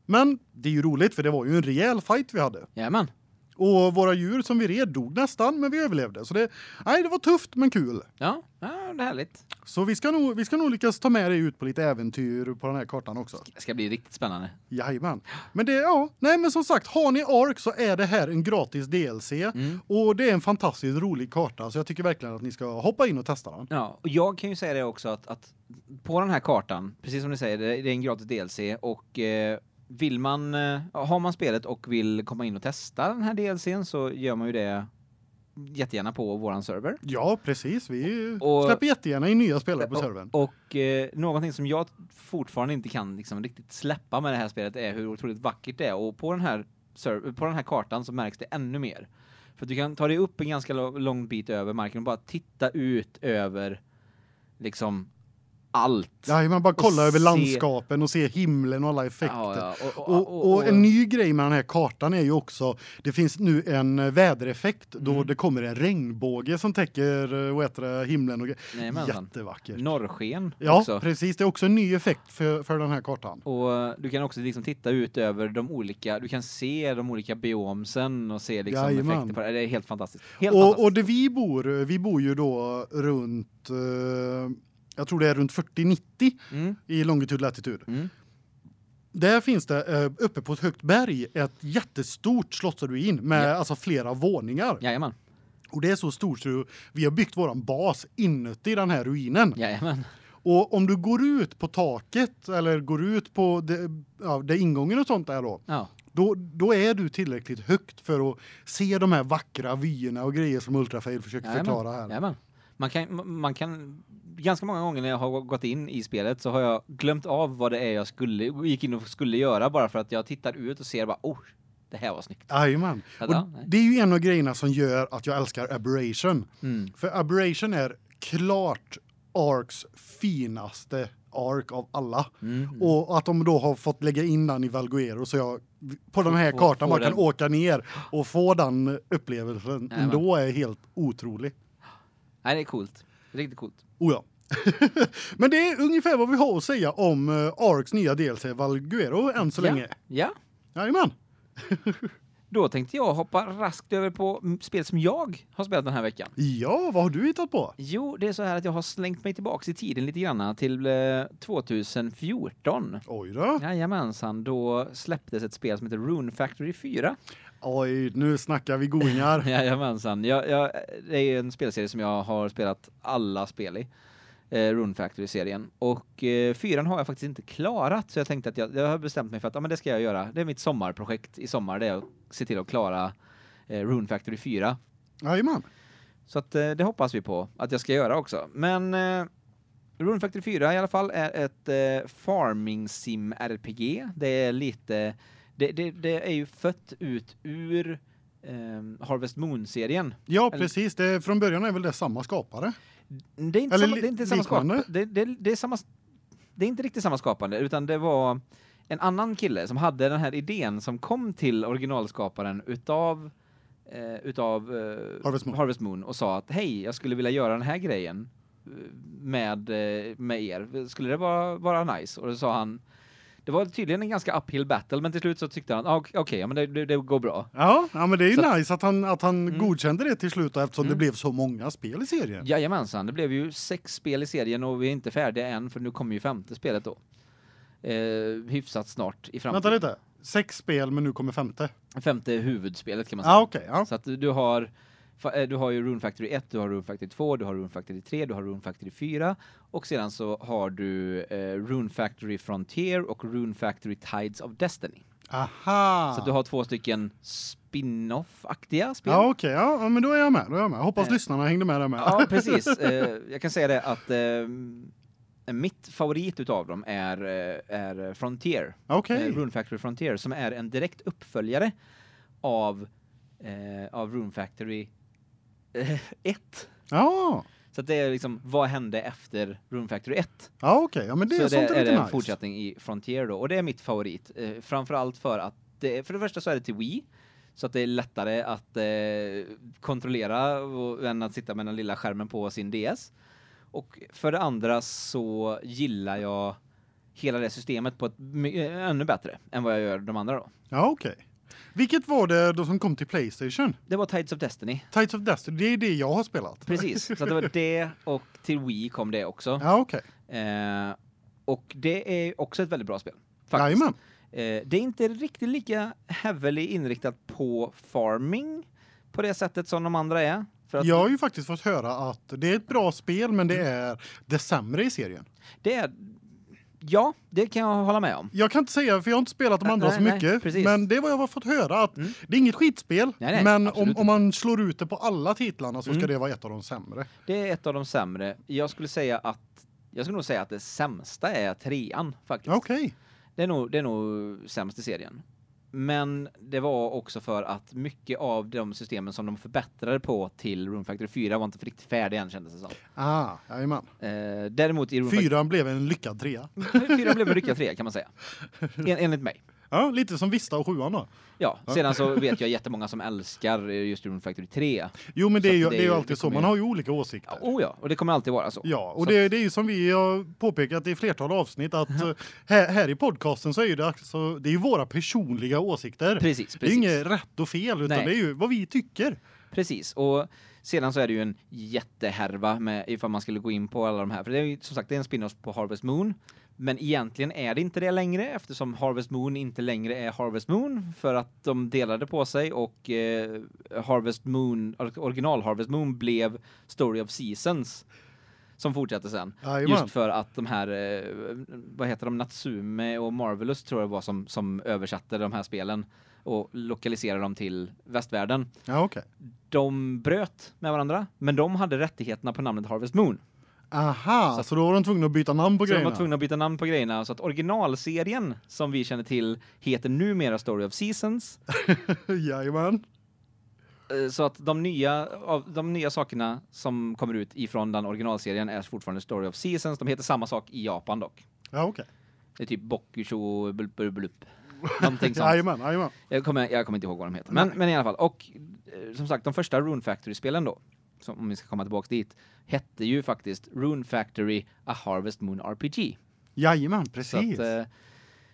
Men det är ju roligt för det var ju en rejäl fight vi hade. Jajamän. Och våra djur som vi red dog nästan men vi överlevde. Så det nej det var tufft men kul. Ja, ja, det är härligt. Så vi ska nog vi ska nog lyckas ta med dig ut på lite äventyr på den här kartan också. Det ska bli riktigt spännande. Jajamän. Men det ja, nej men som sagt, har ni Ark så är det här en gratis DLC Mm. och det är en fantastiskt rolig karta så jag tycker verkligen att ni ska hoppa in och testa den. Ja, och jag kan ju säga det också att, att på den här kartan, precis som ni säger, det är en gratis DLC och eh, vill man eh, har man spelet och vill komma in och testa den här DLCn så gör man ju det jättegärna på våran server. Ja, precis. Vi Och- släpper jättegärna in nya spelare på servern. Och eh, någonting som jag fortfarande inte kan liksom riktigt släppa med det här spelet är hur otroligt vackert det är och på den här på den här kartan så märks det ännu mer. För du kan ta dig upp en ganska lång bit över marken och bara titta ut över liksom allt. Ja, man bara Och kolla över se- landskapen och se himlen och alla effekter. Ja, ja, och, Och, och en ny grej med den här kartan är ju också det finns nu en eh, vädereffekt då Mm. det kommer en regnbåge som täcker eh, vad heter det, himlen och Jajamensan. jättevackert. norrsken Ja, också. precis. Det är också en ny effekt för för den här kartan. Och eh, du kan också liksom titta ut över de olika, du kan se de olika biomsen och se liksom Jajamän. effekter på det. Det är helt fantastiskt. Helt Och, fantastiskt. och det vi bor vi bor ju då runt eh, jag tror det är runt 40-90 Mm, i longitud latitud. mm. Där finns det eh, uppe på ett högt berg ett jättestort slottsruin med Ja. alltså flera våningar. Jajamän. Och det är så stort så vi har byggt våran bas inuti den här ruinen. Jajamän. Och om du går ut på taket eller går ut på det, ja, där ingången och sånt är då, Ja. då då är du tillräckligt högt för att se de här vackra vyerna och grejer som Ultrafail försöker Jajamän. förklara här. Jajamän. Man kan man kan ganska många gånger när jag har gått in i spelet så har jag glömt av vad det är jag skulle gick in och skulle göra bara för att jag tittar ut och ser bara oh det här var snyggt. Ja, nej. det är ju en av grejerna som gör att jag älskar Aberration. Mm. För Aberration är klart Arks finaste ark av alla. Mm. Och att de då har fått lägga in den i Valguero så jag på den här Få- kartan få man kan den. åka ner och få den upplevelsen Jajamän. ändå är helt otrolig. Nej, det är coolt. Riktigt coolt. Oh ja. Men det är ungefär vad vi har att säga om uh, Arks nya DLC Valguero än så Ja. länge. Ja. Jajamän. Då tänkte jag hoppa raskt över på spel som jag har spelat den här veckan. Ja, vad har du hittat på? Jo, det är så här att jag har slängt mig tillbaks i tiden lite granna till eh, 2014. Oj då. Jajamensan, då släpptes ett spel som heter Rune Factory 4. Oj, nu snackar vi goingar. Jajamensan, jag, jag, det är en spelserie som jag har spelat alla spel i. Eh, Rune Factory-serien. Och eh, fyran har jag faktiskt inte klarat, så jag tänkte att jag, jag har bestämt mig för att ja, men det ska jag göra. Det är mitt sommarprojekt i sommar, det är att se till att klara eh, Rune Factory 4. Jajamän. Så att eh, det hoppas vi på att jag ska göra också. Men eh, Rune Factory 4 i alla fall är ett eh, farming sim RPG. Det är lite det, det, det är ju fött ut ur eh, Harvest Moon-serien. Ja, Eller- precis. Det från början är väl det samma skapare. Det är inte Eller samma, det är inte samma. Det, det, det är samma det är inte riktigt samma skapande utan det var en annan kille som hade den här idén som kom till originalskaparen utav eh, utav eh, Harvest Moon. Harvest Moon och sa att hej, jag skulle vilja göra den här grejen eh, med eh, med er. Skulle det vara vara nice? Och då sa han det var tydligen en ganska uphill battle men till slut så tyckte han ah, okej, okej, ja, men det, det, det går bra. Ja, ja men det är ju Så nice att han att han Mm. godkände det till slut eftersom det Mm. blev så många spel i serien. Jajamensan, det blev ju sex spel i serien och vi är inte färdiga än för nu kommer ju femte spelet då. Eh, hyfsat snart i framtiden. Vänta lite. Sex spel men nu kommer femte. Femte huvudspelet kan man säga. Ja, okej. ja. Så att du har du har ju Rune Factory 1, du har Rune Factory 2, du har Rune Factory 3, du har Rune Factory 4 och sedan så har du eh, Rune Factory Frontier och Rune Factory Tides of Destiny. Aha. Så du har två stycken spin-off-aktiga spel. Ja, okej. Ja, ja, men då är jag med. Då är jag med. Hoppas Eh. lyssnarna hängde med där med. Ja, precis. Eh, jag kan säga det att eh, mitt favorit utav dem är eh, är Frontier. Okej. Eh, Rune Factory Frontier som är en direkt uppföljare av eh, av Rune Factory 1. Ja. Så det är liksom vad hände efter Rune Factory 1? Ja, okej. Ja, men det är så sånt det är är en nice. fortsättning i Frontier då och det är mitt favorit eh, framförallt för att det, för det första så är det till Wii så att det är lättare att eh, kontrollera och, än att sitta med den lilla skärmen på sin DS. Och för det andra så gillar jag hela det systemet på ett eh, ännu bättre än vad jag gör de andra då. Ja, okej. Vilket var det då som kom till PlayStation? Det var Tides of Destiny. Tides of Destiny. Det är det jag har spelat. Precis, så det var det och till Wii kom det också. Ja, okej. Eh, och det är också ett väldigt bra spel. Faktiskt. Jajamän. Eh, det är inte riktigt lika heavily inriktat på farming på det sättet som de andra är. Jag har ju faktiskt fått höra att det är ett bra spel men det är det sämre i serien. det är Ja, det kan jag hålla med om. Jag kan inte säga för jag har inte spelat de Nej, andra så nej, mycket, precis. men det vad jag har fått höra att Mm. det är inget skitspel, Nej, men om, om man slår ut det på alla titlarna så ska Mm. det vara ett av de sämre. Det är ett av de sämre. Jag skulle säga att jag skulle nog säga att det sämsta är trean faktiskt. Okej. Det är nog det är nog sämst i serien. Men det var också för att mycket av de systemen som de förbättrade på till Rune Factory 4 var inte riktigt färdiga än kändes det som. Ah, jajamän. Eh, däremot i Rune Factory Fyran blev en lyckad trea. 4 blev en lyckad 3 kan man säga. En, enligt mig. Ja, lite som Vista och sjuan då. Ja, sedan så vet jag jättemånga som älskar just Rune Factory 3. Jo, men det är ju det det är ju alltid så. Man har ju olika åsikter. Ja, oh ja, och det kommer alltid vara så. Ja, och Så det, det är ju som vi har påpekat i flertal avsnitt att eh, här, här i podcasten så är ju det alltså, det är ju våra personliga åsikter. Precis, Det är precis. inget rätt och fel utan Nej. det är ju vad vi tycker. Precis. Och sedan så är det ju en jättehärva med ifall man skulle gå in på alla de här för det är ju som sagt det är en spin-off på Harvest Moon. Men egentligen är det inte det längre eftersom Harvest Moon inte längre är Harvest Moon för att de delade på sig och eh, Harvest Moon original Harvest Moon blev Story of Seasons som fortsatte sen. Jajamän. Just för att de här eh, vad heter de Natsume och Marvelous tror jag var som som översatte de här spelen och lokaliserade dem till västvärlden Ja, okej. de bröt med varandra, men de hade rättigheterna på namnet Harvest Moon. Aha, så, Så- då var de tvungna att byta namn på Så de grejerna. var tvungna att byta namn på grejerna så att originalserien som vi känner till heter numera Story of Seasons. Jajamän. Eh, Så att de nya av de nya sakerna som kommer ut ifrån den originalserien är fortfarande Story of Seasons. De heter samma sak i Japan dock. Ja, okej. Det är typ Bokusho blup blup blup. Någonting sånt. Jajamän, jajamän. Jag kommer jag kommer inte ihåg vad de heter. Men men i alla fall och eh, som sagt de första Rune Factory spelen då som om vi ska komma tillbaks dit hette ju faktiskt Rune Factory A Harvest Moon RPG. Jajamän, Så precis. att eh,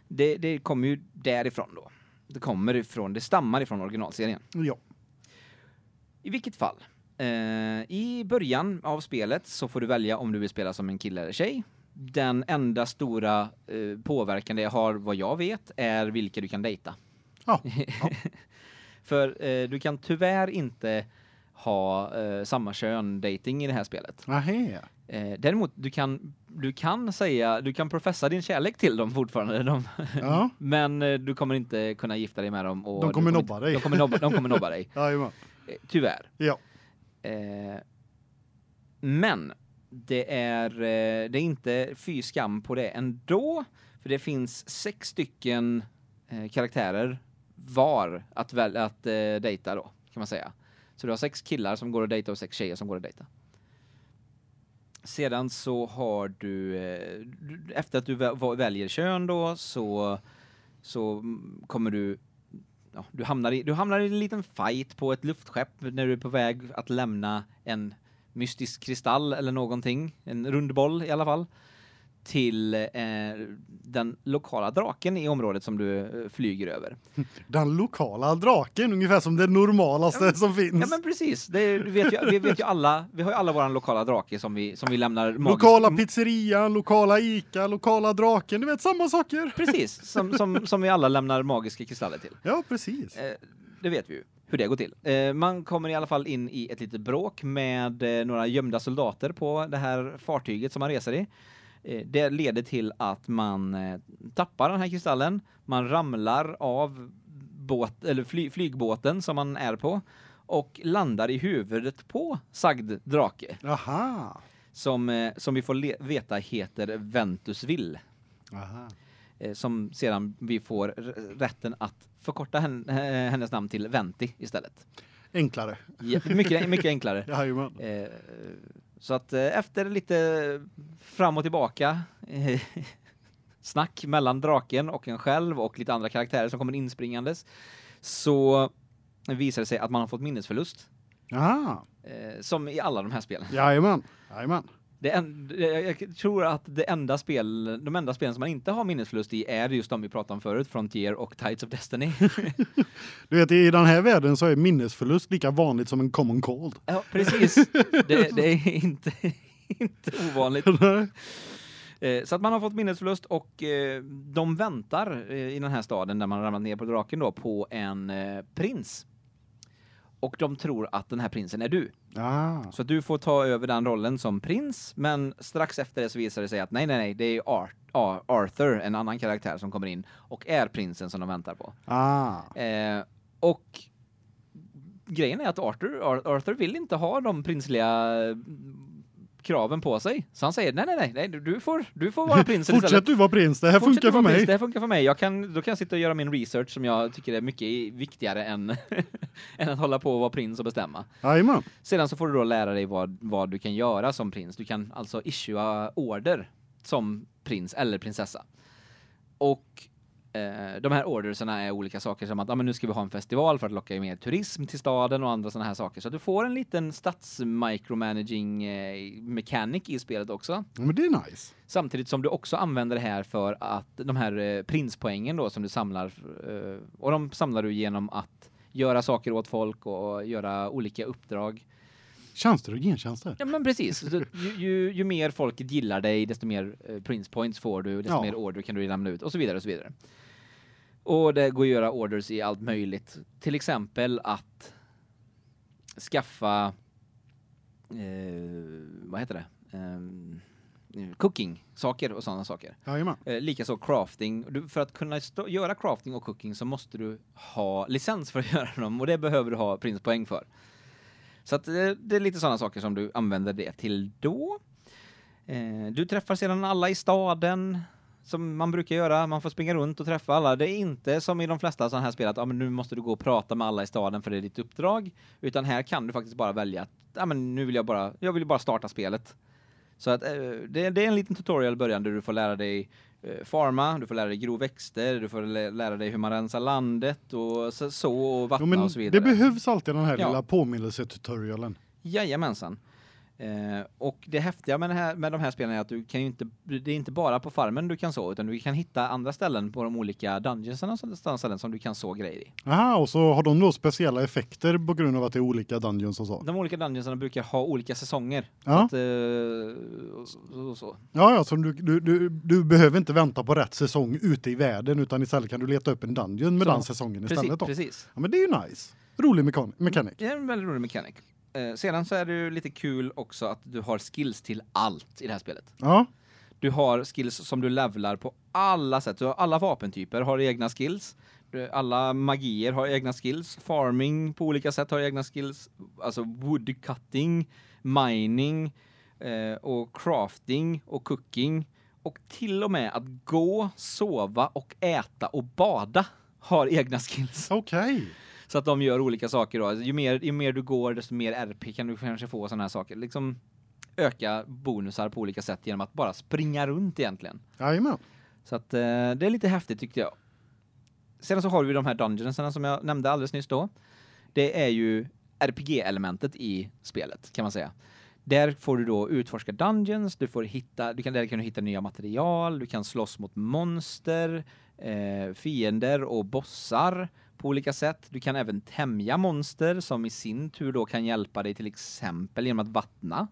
det det kommer ju därifrån då. Det kommer ifrån det stammar ifrån originalserien. ja. I vilket fall eh, i början av spelet så får du välja om du vill spela som en kille eller tjej. Den enda stora eh, påverkan det har vad jag vet är vilka du kan dejta. Ja. För eh, du kan tyvärr inte ha eh, samma kön dating i det här spelet. Nähä. Eh, däremot du kan du kan säga du kan professa din kärlek till dem fortfarande de, Ja. men eh, du kommer inte kunna gifta dig med dem och De kommer nobba dig. De kommer nobba, de kommer nobba dig. Jajamän. Eh, Tyvärr. Ja. Eh, men det är eh, det är inte fy skam på det ändå för det finns sex stycken eh, karaktärer var att väl att eh, dejta då kan man säga. Så du har sex killar som går att dejta och sex tjejer som går att dejta. Sedan så har du eh, efter att du väljer kön då så så kommer du ja, du hamnar i du hamnar i en liten fight på ett luftskepp när du är på väg att lämna en mystisk kristall eller någonting, en rund boll i alla fall till eh, den lokala draken i området som du eh, flyger över. Den lokala draken ungefär som det normalaste som finns. Ja men precis, det vet ju, vi vet ju alla, vi har ju alla våran lokala drake som vi som vi lämnar magisk- lokala pizzerian, lokala Ica, lokala draken, du vet samma saker. Precis, som, som, som vi alla lämnar magiska kristaller till. Ja, precis. Eh, det vet vi ju hur det går till. Eh, man kommer i alla fall in i ett litet bråk med eh, några gömda soldater på det här fartyget som man reser i. Eh, det leder till att man eh, tappar den här kristallen, man ramlar av båt eller fly, flygbåten som man är på och landar i huvudet på sagd drake Aha. som eh, som vi får veta heter Ventusvill Aha. som sedan vi får rätten att förkorta hen, hennes namn till Venti istället. Enklare. Ja, mycket mycket enklare. Jajamän. Eh, så att eh, efter lite fram och tillbaka eh, snack mellan draken och en själv och lite andra karaktärer som kommer inspringandes så visar det sig att man har fått minnesförlust Aha. eh, som i alla de här spelen. Jajamän. Jajamän. Det en, jag tror att det enda spel, de enda spelen som man inte har minnesförlust i är just de vi pratade om förut, Frontier och Tides of Destiny. Du vet, i den här världen så är minnesförlust lika vanligt som en common cold. ja, precis. Det, det är inte, inte ovanligt. Eh, Så att man har fått minnesförlust och eh, de väntar eh, i den här staden där man ramlat ner på draken då på en prins. Och de tror att den här prinsen är du. ah. Så du får ta över den rollen som prins, men strax efter det så visar det sig att nej nej nej, det är Art, Ar- Arthur, en annan karaktär som kommer in och är prinsen som de väntar på. Ah. Eh, och grejen är att Arthur Ar- Arthur vill inte ha de prinsliga kraven på sig. Så han säger nej nej nej, nej du får du får vara Fortsätt istället. du vara prins, det här Fortsätt funkar för vara prins, mig. Det här funkar för mig. Jag kan då kan jag sitta och göra min research som jag tycker är mycket viktigare än än att hålla på och vara prins och bestämma. Jajamän. Sedan så får du då lära dig vad vad du kan göra som prins. Du kan alltså issua order som prins eller prinsessa. Och eh, de här ordersarna är olika saker som att ah, men nu ska vi ha en festival för att locka mer turism till staden och andra sådana här saker. Så du får en liten stadsmicromanaging eh, mechanic i spelet också. Men det är nice. Samtidigt som du också använder det här för att de här eh, prinspoängen då som du samlar eh, och de samlar du genom att göra saker åt folk och göra olika uppdrag. Tjänster och gentjänster. Ja men precis. Ju, ju, ju mer folk gillar dig desto mer eh, prince points får du, desto Ja. mer order kan du lämna ut och så vidare och så vidare. Och det går att göra orders i allt möjligt. Till exempel att skaffa eh, vad heter det? Ehm, cooking saker och sådana saker. Jajamän. Eh, Likaså crafting. Du, för att kunna göra crafting och cooking så måste du ha licens för att göra dem och det behöver du ha prinspoäng för. Så att eh, det är lite sådana saker som du använder det till då. Eh, du träffar sedan alla i staden som man brukar göra. Man får springa runt och träffa alla. Det är inte som i de flesta sådana här spel att ah, men nu måste du gå och prata med alla i staden för det är ditt uppdrag, utan här kan du faktiskt bara välja att ah, men nu vill jag bara jag vill bara starta spelet. Så att eh, det, det är en liten tutorial i början där du får lära dig eh, farma, du får lära dig gro växter, du får lä- lära dig hur man rensar landet och så, så och vattna Jo, och så vidare. det behövs alltid den här Ja. lilla påminnelsetutorialen. Jajamensan. Eh, och det häftiga med, här, med de här spelen är att du kan inte, det är inte bara på farmen du kan så, utan du kan hitta andra ställen på de olika dungeonsarna och sådana ställen som du kan så grejer i. Aha, och så har de då speciella effekter på grund av att det är olika dungeons och så. De olika dungeonsarna brukar ha olika säsonger. Ja. Att, eh, och, så- och så. Ja, ja, så du, du, du, du behöver inte vänta på rätt säsong ute i världen utan istället kan du leta upp en dungeon med Så. den säsongen Precis, istället då. precis. Ja, men det är ju nice. Rolig mekan mechanic. Det är en väldigt rolig mekanik. Eh, sedan så är det ju lite kul också att du har skills till allt i det här spelet. Ja. Du har skills som du levlar på alla sätt. Så alla vapentyper har egna skills. Du- Alla magier har egna skills. Farming på olika sätt har egna skills. Alltså woodcutting, mining eh, och crafting och cooking. Och till och med att gå, sova och äta och bada har egna skills. Okej. Så att de gör olika saker då. Alltså, ju mer ju mer du går desto mer RP kan du kanske få såna här saker. Liksom öka bonusar på olika sätt genom att bara springa runt egentligen. Jajamän. Så att eh, det är lite häftigt tyckte jag. Sen så har vi de här dungeonsarna som jag nämnde alldeles nyss då. Det är ju RPG-elementet i spelet kan man säga. Där får du då utforska dungeons, du får hitta, du kan där kan du hitta nya material, du kan slåss mot monster, eh, fiender och bossar på olika sätt. Du kan även tämja monster som i sin tur då kan hjälpa dig till exempel genom att vattna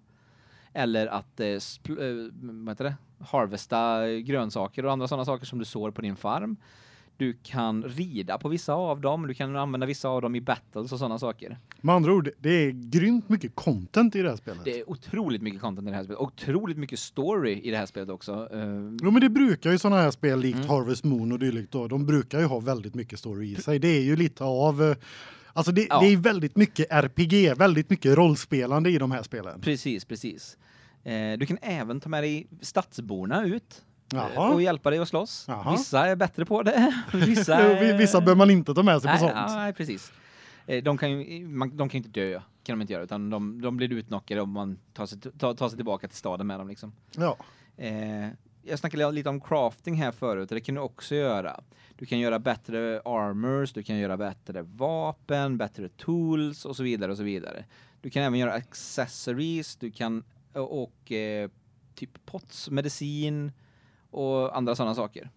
eller att eh, eh vad heter det? harvesta grönsaker och andra sådana saker som du sår på din farm. Du kan rida på vissa av dem, du kan använda vissa av dem i battles och sådana saker. Med andra ord, det är grymt mycket content i det här spelet. Det är otroligt mycket content i det här spelet. Otroligt mycket story i det här spelet också. Eh, Jo men det brukar ju såna här spel likt Mm. Harvest Moon och dylikt då, de brukar ju ha väldigt mycket story i sig. Det är ju lite av eh, alltså det, Ja. det är väldigt mycket RPG, väldigt mycket rollspelande i de här spelen. precis, precis. Eh, du kan även ta med dig stadsborna ut Jaha. och hjälpa dig att slåss. Jaha. Vissa är bättre på det. Vissa vi- Vissa bör man inte ta med sig på nej, sånt. Nej, precis. Eh, De kan ju man, de kan inte dö, kan de inte göra, utan de, de blir utknockade om man tar sig, tar, tar sig tillbaka till staden med dem liksom. Ja. Eh, jag snackade lite om crafting här förut, och det kan du också göra. Du kan göra bättre armors, du kan göra bättre vapen, bättre tools och så vidare och så vidare. Du kan även göra accessories, du kan och, och eh, typ pots, medicin och andra sådana saker.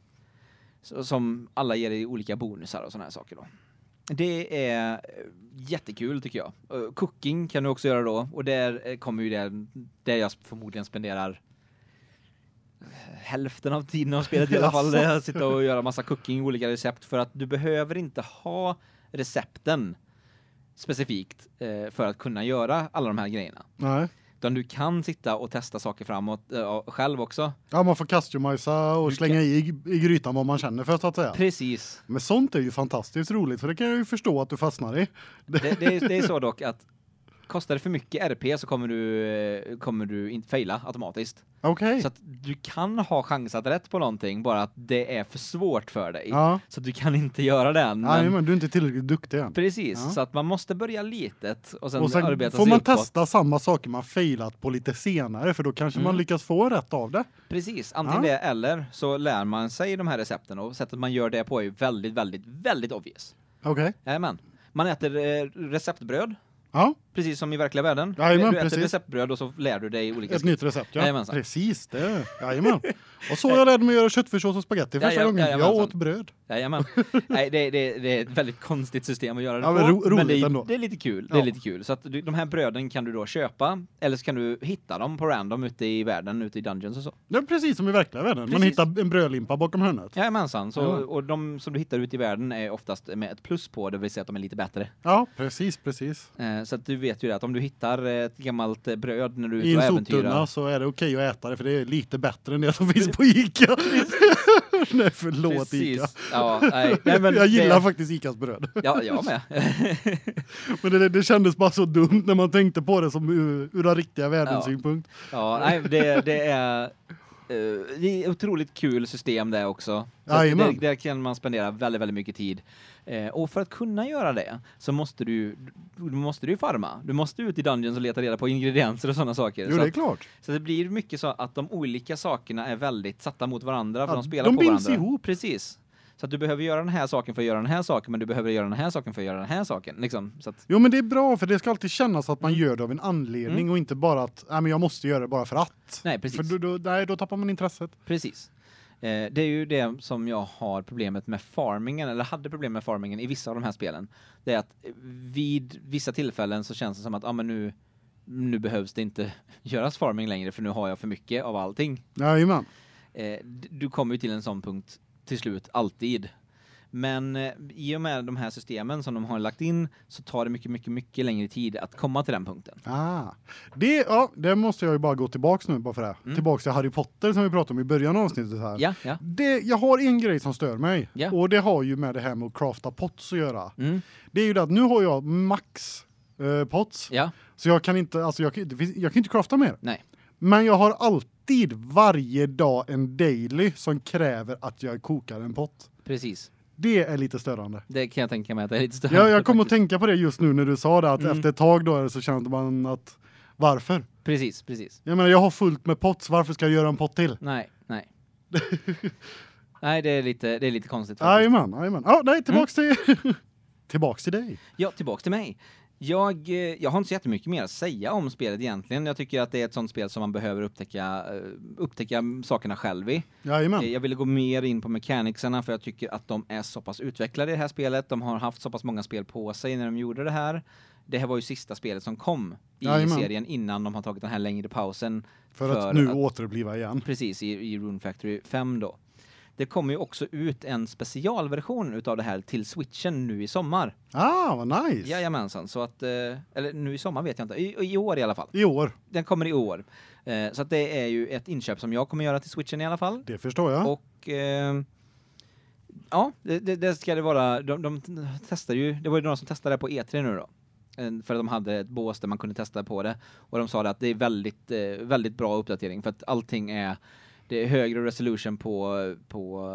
Så, som alla ger dig olika bonusar och sådana här saker då. Det är eh, jättekul tycker jag. Uh, Cooking kan du också göra då och där eh, kommer ju det där jag förmodligen spenderar hälften av tiden av spelet i alla fall. Att sitta och göra massa cooking, olika recept för att du behöver inte ha recepten specifikt eh, för att kunna göra alla de här grejerna. Nej. Utan du kan sitta och testa saker framåt eh, själv också. Ja, man får customisa och Du slänga i, i grytan vad man känner för så att säga. Precis. Men sånt är ju fantastiskt roligt för det kan jag ju förstå att du fastnar i. Det, det, är, det är så dock att kostar det för mycket RP så kommer du eh, kommer du inte faila automatiskt. Okej. Så att du kan ha chansat rätt på någonting bara att det är för svårt för dig. Ja. Så du kan inte göra den. Nej, Men men du är inte tillräckligt duktig än. precis, Ja. så att man måste börja litet och sen, Och sen arbeta får sig man uppåt. testa samma saker man failat på lite senare för då kanske man Mm. lyckas få rätt av det. Precis, antingen Ja. det eller så lär man sig de här recepten och sättet man gör det på är väldigt väldigt väldigt obvious. Okej. Jajamän. Man äter eh, receptbröd Ja, precis som i verkliga världen. Jajamän, du äter precis. receptbröd och så lär du dig olika ett nytt recept ja. Jajamensan. Precis det. Jajamän. Och så jag lärde mig göra köttfärssås och spagetti första Jajam- gången. Jag jajamensan. åt bröd. Jajamän. Nej, det, det, det är ett väldigt konstigt system att göra det Ja, på. men ro- roligt det, är, det är lite kul. Det är Ja. lite kul. Så att du, de här bröden kan du då köpa eller så kan du hitta dem på random ute i världen, ute i dungeons och så. Är precis som i verkliga världen. Man Precis. hittar en brödlimpa bakom hörnet. Jajamensan. Så, Ja. Och de som du hittar ute i världen är oftast med ett plus på, det vill säga att de är lite bättre. Ja, precis, precis. Eh, så att du vet ju det att om du hittar ett gammalt eh, bröd när du är ute och en äventyrar. så är det okej att äta det för det är lite bättre än det som finns på Ica. Nej, förlåt Ica. Precis. Ja, nej, nej, men jag gillar det, faktiskt Icas bröd. Ja, jag med. Men det, det kändes bara så dumt när man tänkte på det som ur, ur den riktiga världens Ja. synpunkt. Ja, nej, det, det är eh, det är ett otroligt kul system det också. Så där, där kan man spendera väldigt väldigt mycket tid. Eh, och för att kunna göra det så måste du du måste du farma. Du måste ut i dungeons och leta reda på ingredienser och sådana saker. Jo, så, det är klart. så det blir mycket så att de olika sakerna är väldigt satta mot varandra för Ja, de spelar de på binds varandra. ihop. Precis. Så att du behöver göra den här saken för att göra den här saken, men du behöver göra den här saken för att göra den här saken. Liksom. Att, Jo, men det är bra för det ska alltid kännas att man Mm. gör det av en anledning och inte bara att nej, men jag måste göra det bara för att. nej, precis. För då, då, nej, då tappar man intresset. Precis. Eh, det är ju det som jag har problemet med farmingen, eller hade problem med farmingen i vissa av de här spelen. Det är att vid vissa tillfällen så känns det som att ah, men nu, nu behövs det inte göras farming längre för nu har jag för mycket av allting. Jajamän. Eh, du kommer ju till en sån punkt till slut, alltid. Men eh, i och med de här systemen som de har lagt in så tar det mycket, mycket, mycket längre tid att komma till den punkten. Ah. Det, ja, det måste jag ju bara gå tillbaks nu bara för det. Mm. Tillbaks till Harry Potter som vi pratade om i början av avsnittet här. Ja, ja. Det, jag har en grej som stör mig Ja. och det har ju med det här med att crafta pots att göra. Mm, Det är ju det att nu har jag max eh, pots ja, så jag kan inte alltså jag jag kan inte crafta mer. nej. Men jag har alltid varje dag en daily som kräver att jag kokar en pott. Precis. Det är lite störande. Det kan jag tänka mig att det är lite störande. Jag, jag kom att tänka på det just nu när du sa det att Mm. efter ett tag då så kände man att varför? Precis, precis. Jag menar jag har fullt med pots, varför ska jag göra en pott till? Nej, nej. nej, det är lite det är lite konstigt faktiskt. Jajamän, jajamän. Ja, nej, tillbaks till tillbaks till dig. Ja, tillbaks till mig. Jag eh, jag har inte så jättemycket mer att säga om spelet egentligen. Jag tycker att det är ett sånt spel som man behöver upptäcka eh, upptäcka sakerna själv i. Jajamän. Eh, Jag ville gå mer in på mechanicsarna för jag tycker att de är så pass utvecklade i det här spelet. De har haft så pass många spel på sig när de gjorde det här. Det här var ju sista spelet som kom i Jajamän. serien innan de har tagit den här längre pausen För, att för nu att- återuppliva igen. precis i, i Rune Factory 5 då. Det kommer ju också ut en specialversion utav det här till Switchen nu i sommar. Ah, vad nice. Jajamensan, så att eh, eller nu i sommar vet jag inte. I, i år i alla fall. I år, Den kommer i år. Eh, så att det är ju ett inköp som jag kommer göra till Switchen i alla fall. det förstår jag. Och eh, ja, det, det, det ska det vara. De, de testar ju, det var ju några som testade det på E3 nu då. Eh, För de hade ett bås där man kunde testa på det. Och de sa att det är väldigt, väldigt bra uppdatering för att allting är det är högre resolution på, på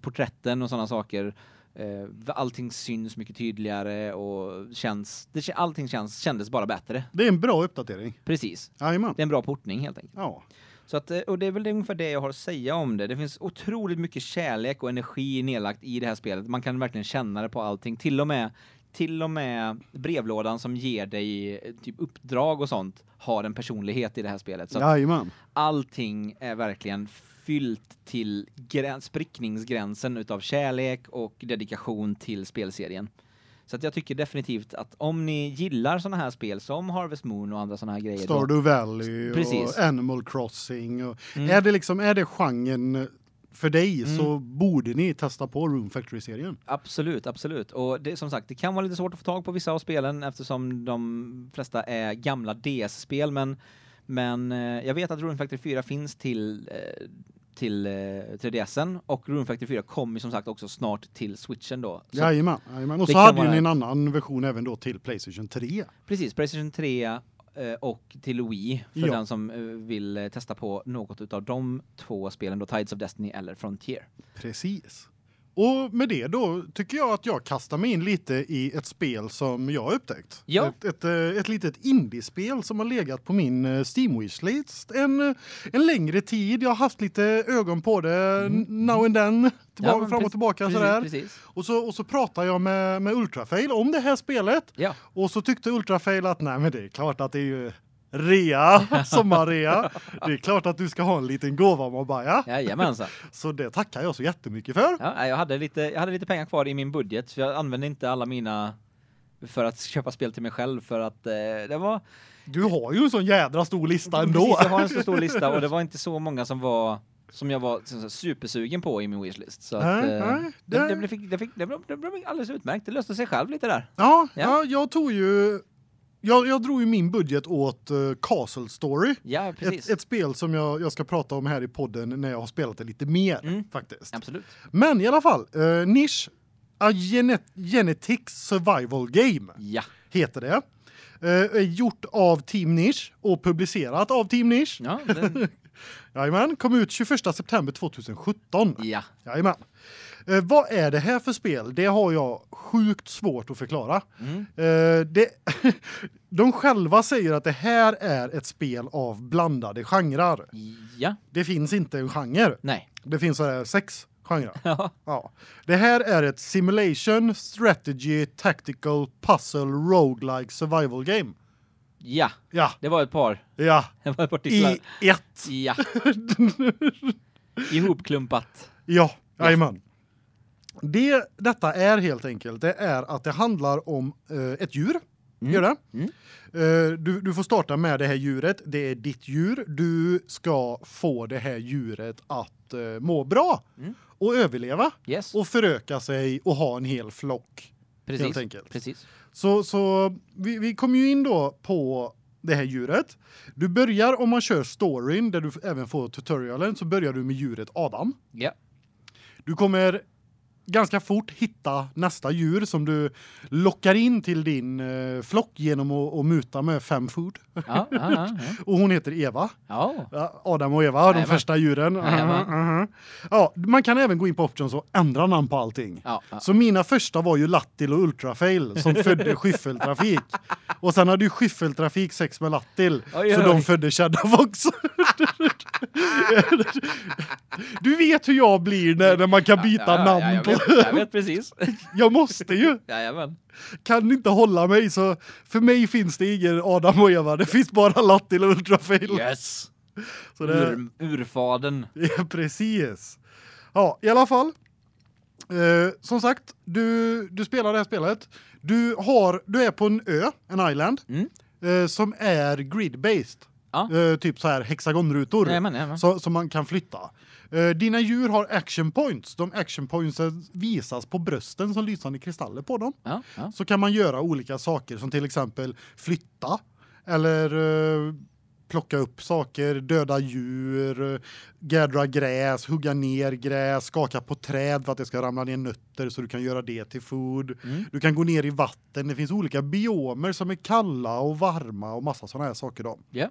porträtten och sådana saker. Eh, allting syns mycket tydligare och känns, det, allting känns, kändes bara bättre. Det är en bra uppdatering. Precis. Jajamän. Det är en bra portning helt enkelt. Ja. Så att, eh, och det är väl ungefär det jag har att säga om det. Det finns otroligt mycket kärlek och energi nedlagt i det här spelet. Man kan verkligen känna det på allting. Till och med, till och med brevlådan som ger dig eh, typ uppdrag och sånt har en personlighet i det här spelet. Så Jajamän. allting är verkligen fyllt till gräns, sprickningsgränsen utav kärlek och dedikation till spelserien. Så att jag tycker definitivt att om ni gillar såna här spel som Harvest Moon och andra såna här grejer. Stardew Valley Precis. och Animal Crossing och Mm. är det liksom är det genren för dig Mm. så borde ni testa på Room Factory serien. Absolut, absolut. Och det som sagt, det kan vara lite svårt att få tag på vissa av spelen eftersom de flesta är gamla DS-spel men men eh, jag vet att Rune Factory 4 finns till eh, till eh, 3DSen och Rune Factory 4 kommer som sagt också snart till Switchen då. Så Jajamän, jajamän. Och så hade vara- ni en annan version även då till PlayStation 3. Precis, Playstation 3 eh, och till Wii för Ja. den som eh, vill eh, testa på något utav de två spelen då Tides of Destiny eller Frontier. Precis. Och med det då tycker jag att jag kastar mig in lite i ett spel som jag har upptäckt. Ja. Ett, ett, eh, ett litet indiespel som har legat på min eh, Steam wishlist en, eh, en längre tid. Jag har haft lite ögon på det now and then, tillbaka, Mm. men fram och tillbaka Precis, sådär. precis. Och så och så pratar jag med med Ultrafail om det här spelet Ja. och så tyckte Ultrafail att nej men det är klart att det är ju rea, sommarrea. Det är klart att du ska ha en liten gåva Mobaya. Jajamensan. Så det tackar jag så jättemycket för. Ja, jag hade lite jag hade lite pengar kvar i min budget för jag använde inte alla mina för att köpa spel till mig själv för att eh, det var Du har ju en sån jädra stor lista ändå. Precis, jag har en så stor lista och det var inte så många som var som jag var så, så, supersugen på i min wishlist så att Nej, eh, nej, det, det- det, blev, fick, det, fick, det, blev, det blev alldeles utmärkt. Det löste sig själv lite där. Ja, ja. Ja. jag tog ju jag, jag drog ju min budget åt uh, Castle Story. Ja, precis. Ett, ett spel som jag, jag ska prata om här i podden när jag har spelat det lite mer Mm. faktiskt. Absolut. Men i alla fall, uh, Niche A Genet Genetics Survival Game Ja. heter det. Uh, gjort av Team Niche och publicerat av Team Niche. Ja, det, Jajamän, kom ut 21 september 2017. ja. Jajamän. Eh, vad är det här för spel? Det har jag sjukt svårt att förklara. Mm. Eh, det, de själva säger att det här är ett spel av blandade genrer. Ja. Det finns inte en genre. Nej. Det finns så här sex genrer. Ja. Ja. Det här är ett simulation, strategy, tactical, puzzle, roguelike survival game. Ja. Ja, Det var ett par. ja. Det var ett par titlar. I ett. Ja. Ihopklumpat. Ja, jajamän. Det detta är helt enkelt det är att det handlar om eh, ett djur. Mm. Gör det? Mm. Eh, du du får starta med det här djuret. Det är ditt djur. Du ska få det här djuret att eh, må bra Mm. och överleva Yes. och föröka sig och ha en hel flock. Precis. helt enkelt. Precis. Så så vi vi kommer ju in då på det här djuret. Du börjar om man kör storyn där du även får tutorialen så börjar du med djuret Adam. Ja. Du kommer ganska fort hitta nästa djur som du lockar in till din eh, flock genom att, att muta med fem food. Ja, ja, ja. Och hon heter Eva. Adam och Eva, de Jajamän. första djuren. Ja, man kan även gå in på options och ändra namn på allting. Så mina första var ju Lattil och Ultrafail som födde skyffeltrafik. Och sen hade ju skyffeltrafik sex med Lattil. Oj, så oj, de oj. födde Shadowfox. du vet hur jag blir när, när man kan byta namn på. Vet, jag vet precis. Jag måste ju. Jajamän. Kan inte hålla mig så för mig finns det ingen Adam och Eva. Det finns bara Lattil och Ultrafail. Yes. Så det, Ur, urfaden. Ja, precis. Ja, i alla fall. Eh, som sagt, du du spelar det här spelet. Du har du är på en ö, en island, Mm. eh, som är grid based. Ja. Eh, typ så här hexagonrutor Jajamän, jajamän. så som man kan flytta. Eh, dina djur har action points. De action pointsen visas på brösten som lysande kristaller på dem. Ja, ja. Så kan man göra olika saker som till exempel flytta eller eh, plocka upp saker, döda djur, eh, gädra gräs, hugga ner gräs, skaka på träd för att det ska ramla ner nötter så du kan göra det till food. Mm. Du kan gå ner i vatten. Det finns olika biomer som är kalla och varma och massa såna här saker då. Ja.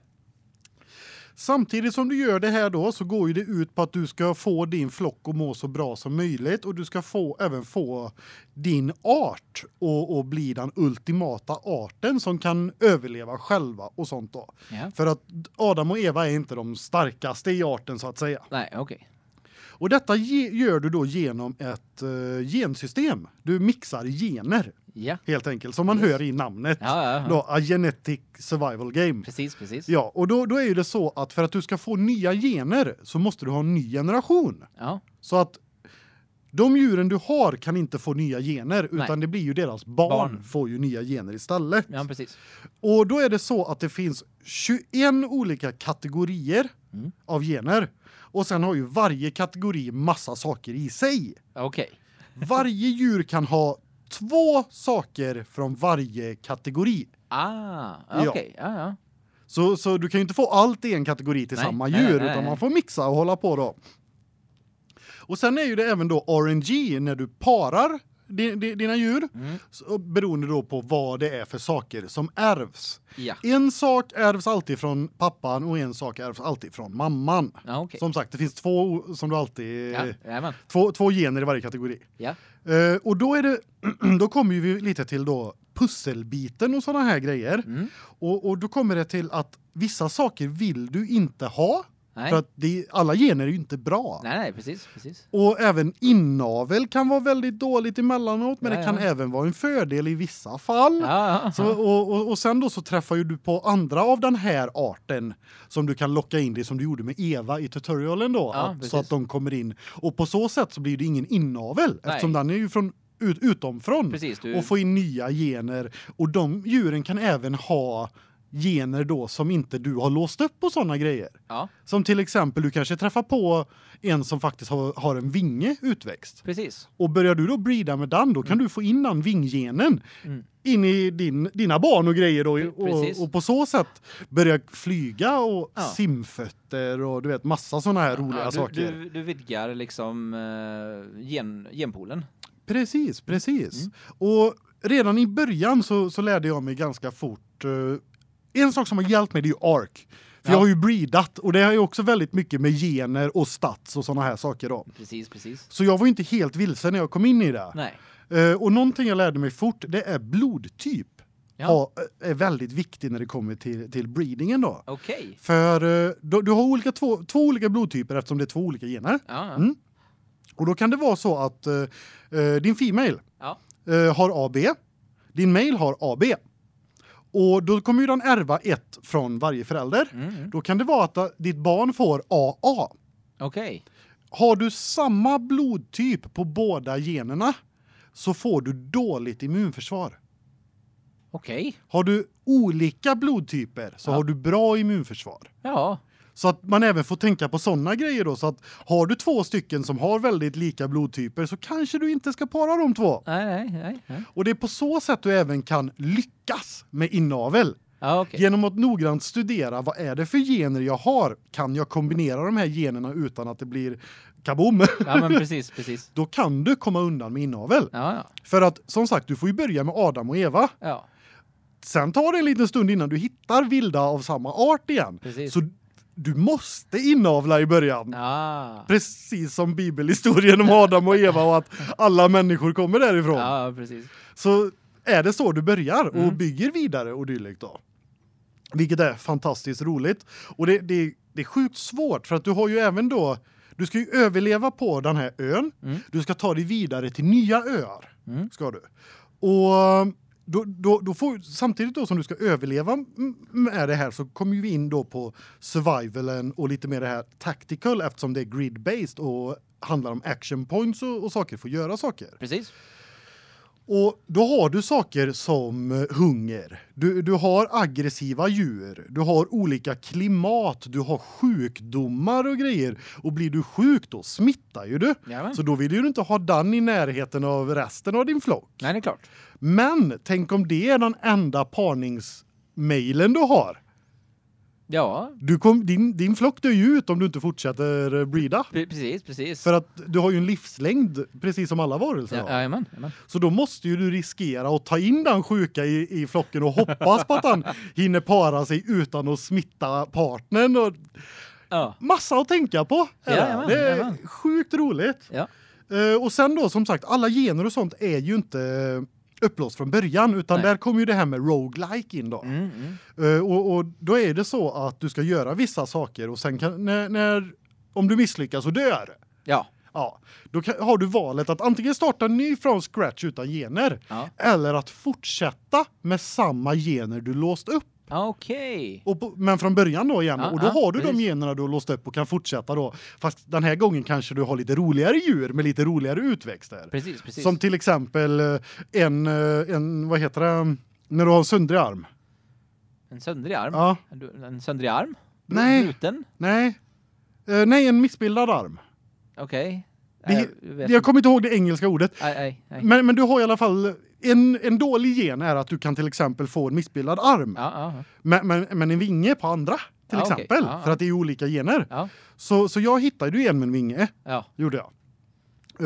Samtidigt som du gör det här då så går ju det ut på att du ska få din flock att må så bra som möjligt och du ska få även få din art och och bli den ultimata arten som kan överleva själva och sånt då. Ja. För att Adam och Eva är inte de starkaste i arten så att säga. Nej, okej. Och detta ge, gör du då genom ett uh, gensystem. Du mixar gener Ja. helt enkelt som man Yes. hör i namnet. Ja, ja, ja. Då a genetic survival game. Precis, precis. Ja, och då då är ju det så att för att du ska få nya gener så måste du ha en ny generation. Ja. Så att de djuren du har kan inte få nya gener utan Nej. det blir ju deras barn, Barn. får ju nya gener istället. Ja, precis. Och då är det så att det finns 21 olika kategorier Mm. av gener. Och sen har ju varje kategori massa saker i sig. Okej. Varje djur kan ha två saker från varje kategori. Ah, Ja. okej. Ja, ja. Så så du kan ju inte få allt i en kategori till Nej, samma djur nej, utan nej. man får mixa och hålla på då. Och sen är ju det även då RNG när du parar dina djur Mm. så, beroende då på vad det är för saker som ärvs. Ja. En sak ärvs alltid från pappan och en sak ärvs alltid från mamman. Ja, okej. Som sagt, det finns två som du alltid Ja, två två gener i varje kategori. Eh, och då är det då kommer vi lite till då pusselbiten och såna här grejer. Mm. Och och då kommer det till att vissa saker vill du inte ha Nej. för att det, alla gener är ju inte bra. nej, nej, precis, precis. Och även inavel kan vara väldigt dåligt emellanåt, men Ja, det kan ja. även vara en fördel i vissa fall. Ja. Så, och, och, och sen då så träffar ju du på andra av den här arten som du kan locka in det som du gjorde med Eva i tutorialen då att, så att de kommer in och på så sätt så blir det ingen inavel Nej. eftersom den är ju från ut, utomfrån Precis, du och få in nya gener och de djuren kan även ha gener då som inte du har låst upp på såna grejer. Ja, Som till exempel du kanske träffar på en som faktiskt har, har en vinge utväxt. precis. Och börjar du då breeda med den då kan du få in den vinggenen Mm. in i din dina barn och grejer då och, och på så sätt börja flyga och Ja. simfötter och du vet massa såna här roliga Ja, du, saker. Du, du vidgar liksom uh, gen, genpoolen. Precis, precis. Mm. Och redan i början så så lärde jag mig ganska fort eh, en sak som har hjälpt mig det är ju ark. För Ja. jag har ju breedat och det har ju också väldigt mycket med gener och stats och såna här saker då. Precis, precis. Så jag var ju inte helt vilsen när jag kom in i det. Nej. Eh, och någonting jag lärde mig fort det är blodtyp. Ja. Ha, är väldigt viktig när det kommer till till breedingen då. Okej. För eh, du, du har olika två två olika blodtyper eftersom det är två olika gener. Ja, ja. Mm. Och då kan det vara så att eh, eh, din female Ja. eh, har AB, din male har AB. Och då kommer ju den ärva ett från varje förälder. Mm, mm. Då kan det vara att ditt barn får AA. Okej. Har du samma blodtyp på båda generna så får du dåligt immunförsvar. Okej. Har du olika blodtyper så Ja. har du bra immunförsvar. Ja. Så att man även får tänka på såna grejer då så att har du två stycken som har väldigt lika blodtyper så kanske du inte ska para de två. Nej, nej, nej. nej. Och det är på så sätt du även kan lyckas med inavel. Ja, okej. Genom att noggrant studera vad är det för gener jag har? Kan jag kombinera de här generna utan att det blir kaboom? Ja, men precis, precis. Då kan du komma undan med inavel. Ja, ja. För att som sagt, du får ju börja med Adam och Eva. Ja, Sen tar det en liten stund innan du hittar vilda av samma art igen. precis. Så du måste inavla i början. Ja. Precis som bibelhistorien om Adam och Eva och att alla människor kommer därifrån. Ja, precis. Så är det så du börjar och Mm. bygger vidare och dylikt då. Vilket är fantastiskt roligt och det det det är sjukt svårt för att du har ju även då du ska ju överleva på den här ön. Mm. Du ska ta dig vidare till nya öar. Mm. Ska du. Och då, då, då får samtidigt då som du ska överleva med det här så kommer vi in då på survivalen och lite mer det här tactical eftersom det är grid based och handlar om action points och, och saker för att göra saker. Precis. Och då har du saker som eh, hunger. Du du har aggressiva djur, du har olika klimat, du har sjukdomar och grejer och blir du sjuk då smittar ju du. Jajamän. Så då vill du inte ha den i närheten av resten av din flock. Nej, det är klart. Men tänk om det är den enda parningsmailen du har. Ja, Du kom din din flock dör ju ut om du inte fortsätter eh, breeda. pre- precis, precis. För att du har ju en livslängd precis som alla varelser Ja, har. jajamän, jajamän. Så då måste ju du riskera att ta in den sjuka i, i flocken och hoppas på att han hinner para sig utan att smitta partnern och Ja. massa att tänka på. det. Jajamän, det är sjukt roligt. Ja. Eh, och sen då som sagt alla gener och sånt är ju inte eh, upplåst från början utan Nej. där kommer ju det här med roguelike in då. Mm, mm. Eh, och, och då är det så att du ska göra vissa saker och sen kan när, när om du misslyckas och dör Ja. Ja, då kan, har du valet att antingen starta ny från scratch utan gener Ja. eller att fortsätta med samma gener du låst upp. Ja, Okej. På, men från början då igen Ja, och då ja, har du de precis. generna du har låst upp och kan fortsätta då. Fast den här gången kanske du har lite roligare djur med lite roligare utväxter. Precis, precis. Som till exempel eh, en eh, en vad heter det när du har en söndrig arm. En söndrig arm? Ja, En söndrig arm? Nej. Bruten? nej. Eh, nej, en missbildad arm. Okej. Nej, jag Jag kommer inte ihåg det engelska ordet. Nej, nej, nej. Men men du har i alla fall en en dålig gen är att du kan till exempel få en missbildad arm. Ja, ja, Men, men, men en vinge på andra till Ja, exempel ja. för att det är olika gener. Så så jag hittade ju en med en vinge gjorde jag.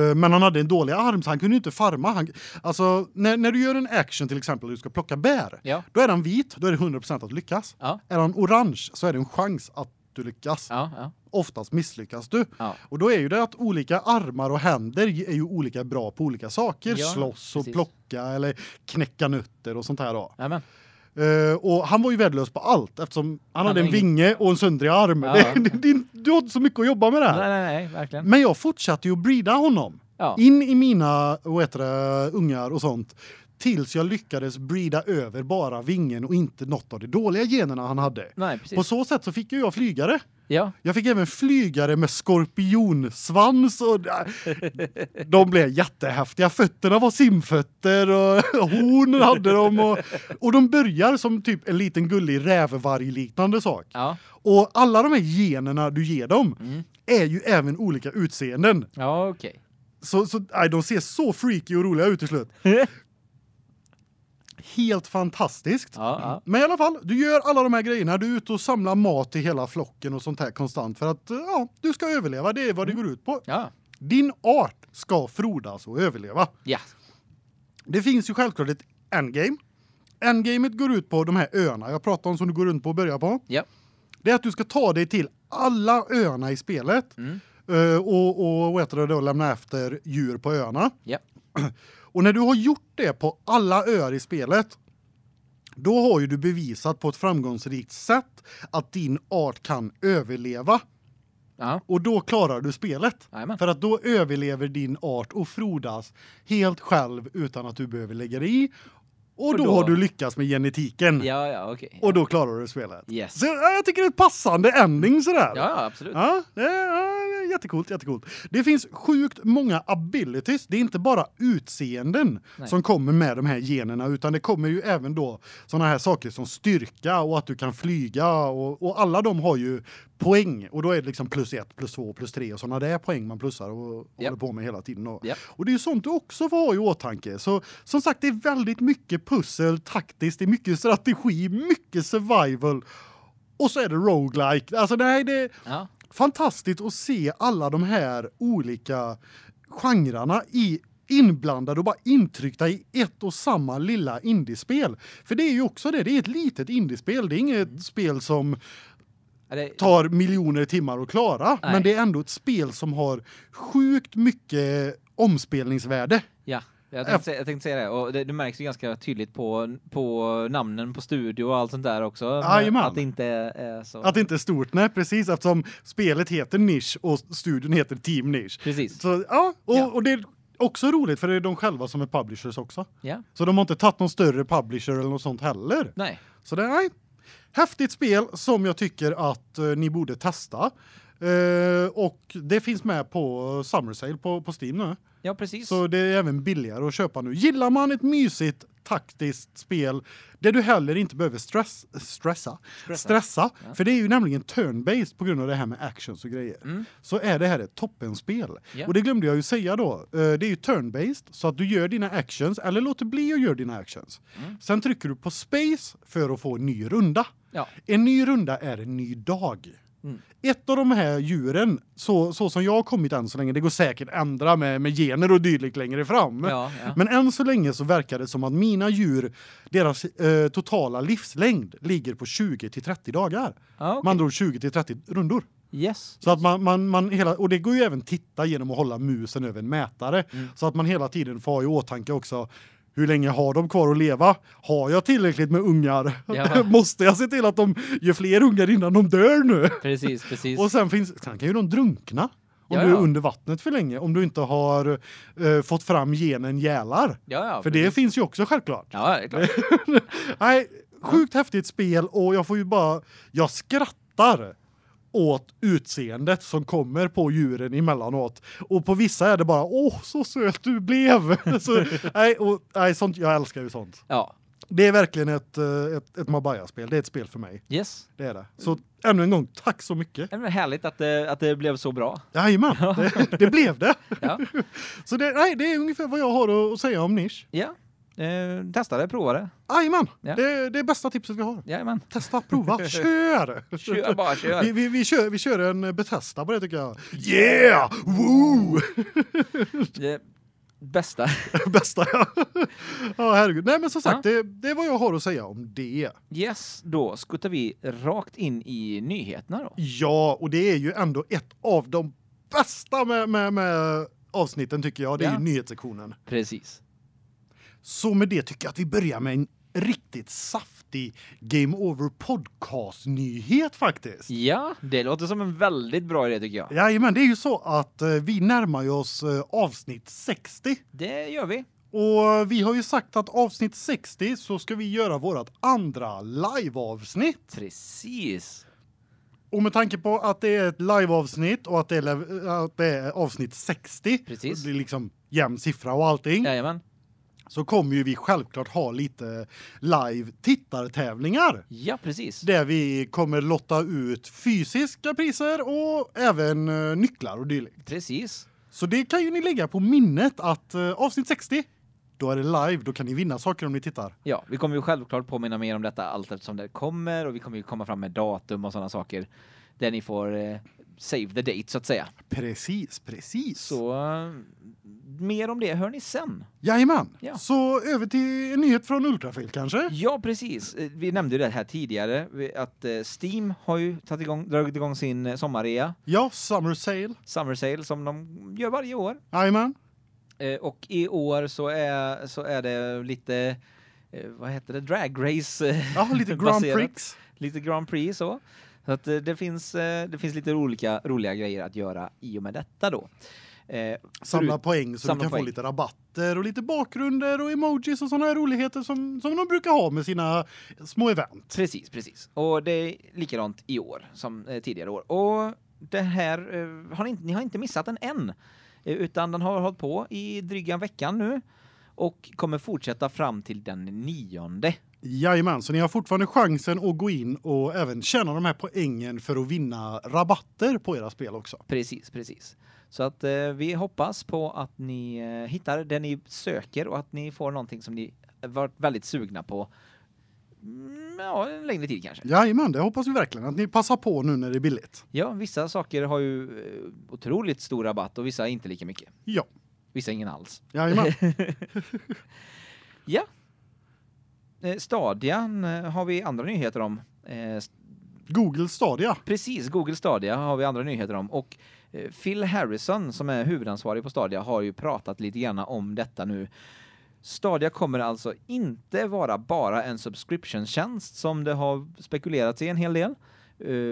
Eh, Men han hade en dålig arm så han kunde inte farma. Han, alltså när, när du gör en action till exempel du ska plocka bär. Ja. Då är den vit, då är det 100% att lyckas. Ja. Är den orange så är det en chans att du lyckas. Ja, ja. Oftast misslyckas du. Ja. Och då är ju det att olika armar och händer är ju olika bra på olika saker. Ja, Slåss och precis. plocka eller knäcka nötter och sånt här då. Nämen. Eh, och han var ju värdelös på allt eftersom han, hade en ingen- vinge och en söndrig arm. Ja, Det, ja. det, det, du inte så mycket att jobba med där. Nej, nej, nej, verkligen. Men jag fortsatte ju att breeda honom Ja. in i mina vad heter det, ungar och sånt tills jag lyckades breeda över bara vingen och inte något av de dåliga generna han hade. Nej. På så sätt så fick ju jag flygare. Ja. Jag fick även flygare med skorpionsvans och de blev jättehäftiga. Fötterna var simfötter och horn hade de och, och de börjar som typ en liten gullig rävvarg liknande sak. Ja. Och alla de här generna du ger dem Mm. är ju även olika utseenden. Ja, okej. Så så nej, de ser så freaky och roliga ut till slut. Helt fantastiskt. Ja, ja. Men i alla fall, du gör alla de här grejerna, du är ute och samlar mat till hela flocken och sånt här konstant för att eh, ja, du ska överleva, det är vad det går ut på. Ja. Din art ska frodas och överleva. Ja. Det finns ju självklart ett endgame. Endgamet går ut på de här öarna jag pratade om som du går runt på och börjar på. Ja. Det är att du ska ta dig till alla öarna i spelet. Mm. eh, och och vad heter det då lämna efter djur på öarna. Ja. Och när du har gjort det på alla öar i spelet då har ju du bevisat på ett framgångsrikt sätt att din art kan överleva Ja. och då klarar du spelet. Jajamän. För att då överlever din art och frodas helt själv utan att du behöver lägga dig i. Och, Och då, då- har du lyckats med genetiken. Ja, ja, okej. Och då klarar du spelet. Yes. Så ja, jag tycker det är ett passande ending sådär. Ja, ja, absolut. Ja, det är, ja, jättecoolt, jättecoolt. Det finns sjukt många abilities. Det är inte bara utseenden Nej. som kommer med de här generna utan det kommer ju även då såna här saker som styrka och att du kan flyga och, och alla de har ju poäng och då är det liksom plus ett, plus två, plus tre och såna där poäng man plussar och Ja. håller på med hela tiden. Och, Ja. och det är ju sånt du också får ha i åtanke. Så som sagt, det är väldigt mycket pussel, taktiskt, det är mycket strategi, mycket survival och så är det roguelike. Alltså nej, det är Ja. fantastiskt att se alla de här olika genrerna i inblandade och bara intryckta i ett och samma lilla indiespel. För det är ju också det, det är ett litet indiespel. Det är inget spel som det- tar miljoner timmar att klara, Nej. men det är ändå ett spel som har sjukt mycket omspelningsvärde. Ja, jag tänkte, säga, jag tänkte säga det. Och det, det märks ju ganska tydligt på, på namnen på studio och allt sånt där också. Jajamän. Att det inte är så. Att det inte är stort, nej precis eftersom spelet heter Niche och studion heter Team Niche. Precis. Så ja, och, Ja. och det är också roligt för det är de själva som är publishers också. Ja. Så de har inte tagit någon större publisher eller något sånt heller. Nej. Så det är nej, häftigt spel som jag tycker att eh, ni borde testa. Eh, och det finns med på Summer Sale på på Steam nu. Ja, precis. Så det är även billigare att köpa nu. Gillar man ett mysigt taktiskt spel där du heller inte behöver stress, stressa, Stressa. stressa, Ja. för det är ju nämligen turn-based på grund av det här med actions och grejer. Mm. Så är det här ett toppenspel. Ja. Och det glömde jag ju säga då. Eh, Det är ju turn-based så att du gör dina actions eller låter bli att göra dina actions. Mm. Sen trycker du på space för att få en ny runda. Ja. En ny runda är en ny dag. Mm. Ett av de här djuren så så som jag har kommit än så länge det går säkert ändra med med gener och dylikt längre fram. Ja, ja. Men än så länge så verkar det som att mina djur deras eh, totala livslängd ligger på 20 till 30 dagar. ja, okej. Man ord 20 till 30 rundor. Yes. Så att man man man hela och det går ju även titta genom att hålla musen över en mätare Mm. så att man hela tiden får ha i åtanke också hur länge har de kvar att leva? Har jag tillräckligt med ungar? Ja. Måste jag se till att de gör fler ungar innan de dör nu? Precis, precis. Och sen finns sen kan ju de drunkna om Ja, du är ja. under vattnet för länge om du inte har eh, fått fram genen gälar. ja. För det precis. finns ju också självklart. Ja, det är klart. Nej, sjukt häftigt spel och jag får ju bara jag skrattar åt utseendet som kommer på djuren emellanåt. Och på vissa är det bara åh så söt du blev. så nej och nej sånt jag älskar ju sånt. Ja. Det är verkligen ett eh, ett ett Mabaya spel. Det är ett spel för mig. Yes. Det är det. Så ännu en gång tack så mycket. Det härligt att det, att det blev så bra. Jajamän, det, det blev det. Ja. Så det, nej, det är ungefär vad jag har att säga om Nisch. Ja. Eh, testa det, prova det. Jajamän, Ja. det, det är bästa tipset vi har. Jajamän. Testa, prova, kör! Kör bara, kör. Vi, vi, vi, kör, vi kör en Bethesda på det tycker jag. Yeah! Woo! Det bästa. Bästa ja. Ja, herregud. Nej men som sagt, det, det är vad jag har att säga om det. Yes, då skuttar vi rakt in i nyheterna då. Ja, och det är ju ändå ett av de bästa med, med, med avsnitten tycker jag. Det är Ja. ju nyhetssektionen. Precis. Så med det tycker jag att vi börjar med en riktigt saftig Game Over podcast-nyhet faktiskt. Ja, det låter som en väldigt bra idé tycker jag. Jajamän, det är ju så att eh, vi närmar ju oss eh, avsnitt 60. Det gör vi. Och vi har ju sagt att avsnitt 60 så ska vi göra vårt andra liveavsnitt. Precis. Och med tanke på att det är ett liveavsnitt och att det är, att det är avsnitt 60. Precis. Det är liksom jämn siffra och allting. Jajamän. Så kommer ju vi självklart ha lite live tittartävlingar. Ja, precis. Där vi kommer lotta ut fysiska priser och även eh, nycklar och dylikt. Precis. Så det kan ju ni lägga på minnet att eh, avsnitt 60 då är det live, då kan ni vinna saker om ni tittar. Ja, vi kommer ju självklart påminna mer om detta allt eftersom det kommer och vi kommer ju komma fram med datum och sådana saker där ni får eh, save the date så att säga. Precis, precis. Så mer om det hör ni sen. Jajamän. Ja. Så över till en nyhet från Ultrafail kanske? Ja, precis. Vi nämnde ju det här tidigare att eh, Steam har ju tagit igång dragit igång sin eh, sommarrea, Ja, Summer Sale. Summer Sale som de gör varje år. Jajamän. Eh, och i år så är så är det lite vad heter det Drag Race Ja, lite Grand. Prix. lite Grand Prix så. Så att eh, det finns eh, det finns lite olika roliga grejer att göra i och med detta då. Eh, Samla poäng så samla du kan poäng. få lite rabatter och lite bakgrunder och emojis och såna här roligheter som som de brukar ha med sina små event. Precis, precis. Och det är likadant i år som eh, tidigare år. Och det här eh, har ni, inte- ni har inte missat den än, eh, utan den har hållit på i dryga veckan nu och kommer fortsätta fram till den nionde. Jajamän, så ni har fortfarande chansen att gå in och även tjäna de här poängen för att vinna rabatter på era spel också. Precis, precis. Så att eh, vi hoppas på att ni eh, hittar det ni söker och att ni får någonting som ni varit väldigt sugna på. Mm, ja, en längre tid kanske. Jajamän, det hoppas vi verkligen att ni passar på nu när det är billigt. Ja, vissa saker har ju eh, otroligt stor rabatt och vissa inte lika mycket. Ja, Vissa ingen alls. jajamän. Ja. Eh, Stadian eh, har vi andra nyheter om. Eh, Google Stadia. precis, Google Stadia har vi andra nyheter om och Phil Harrison som är huvudansvarig på Stadia har ju pratat lite grann om detta nu. Stadia kommer alltså inte vara bara en subscription-tjänst som det har spekulerats i en hel del.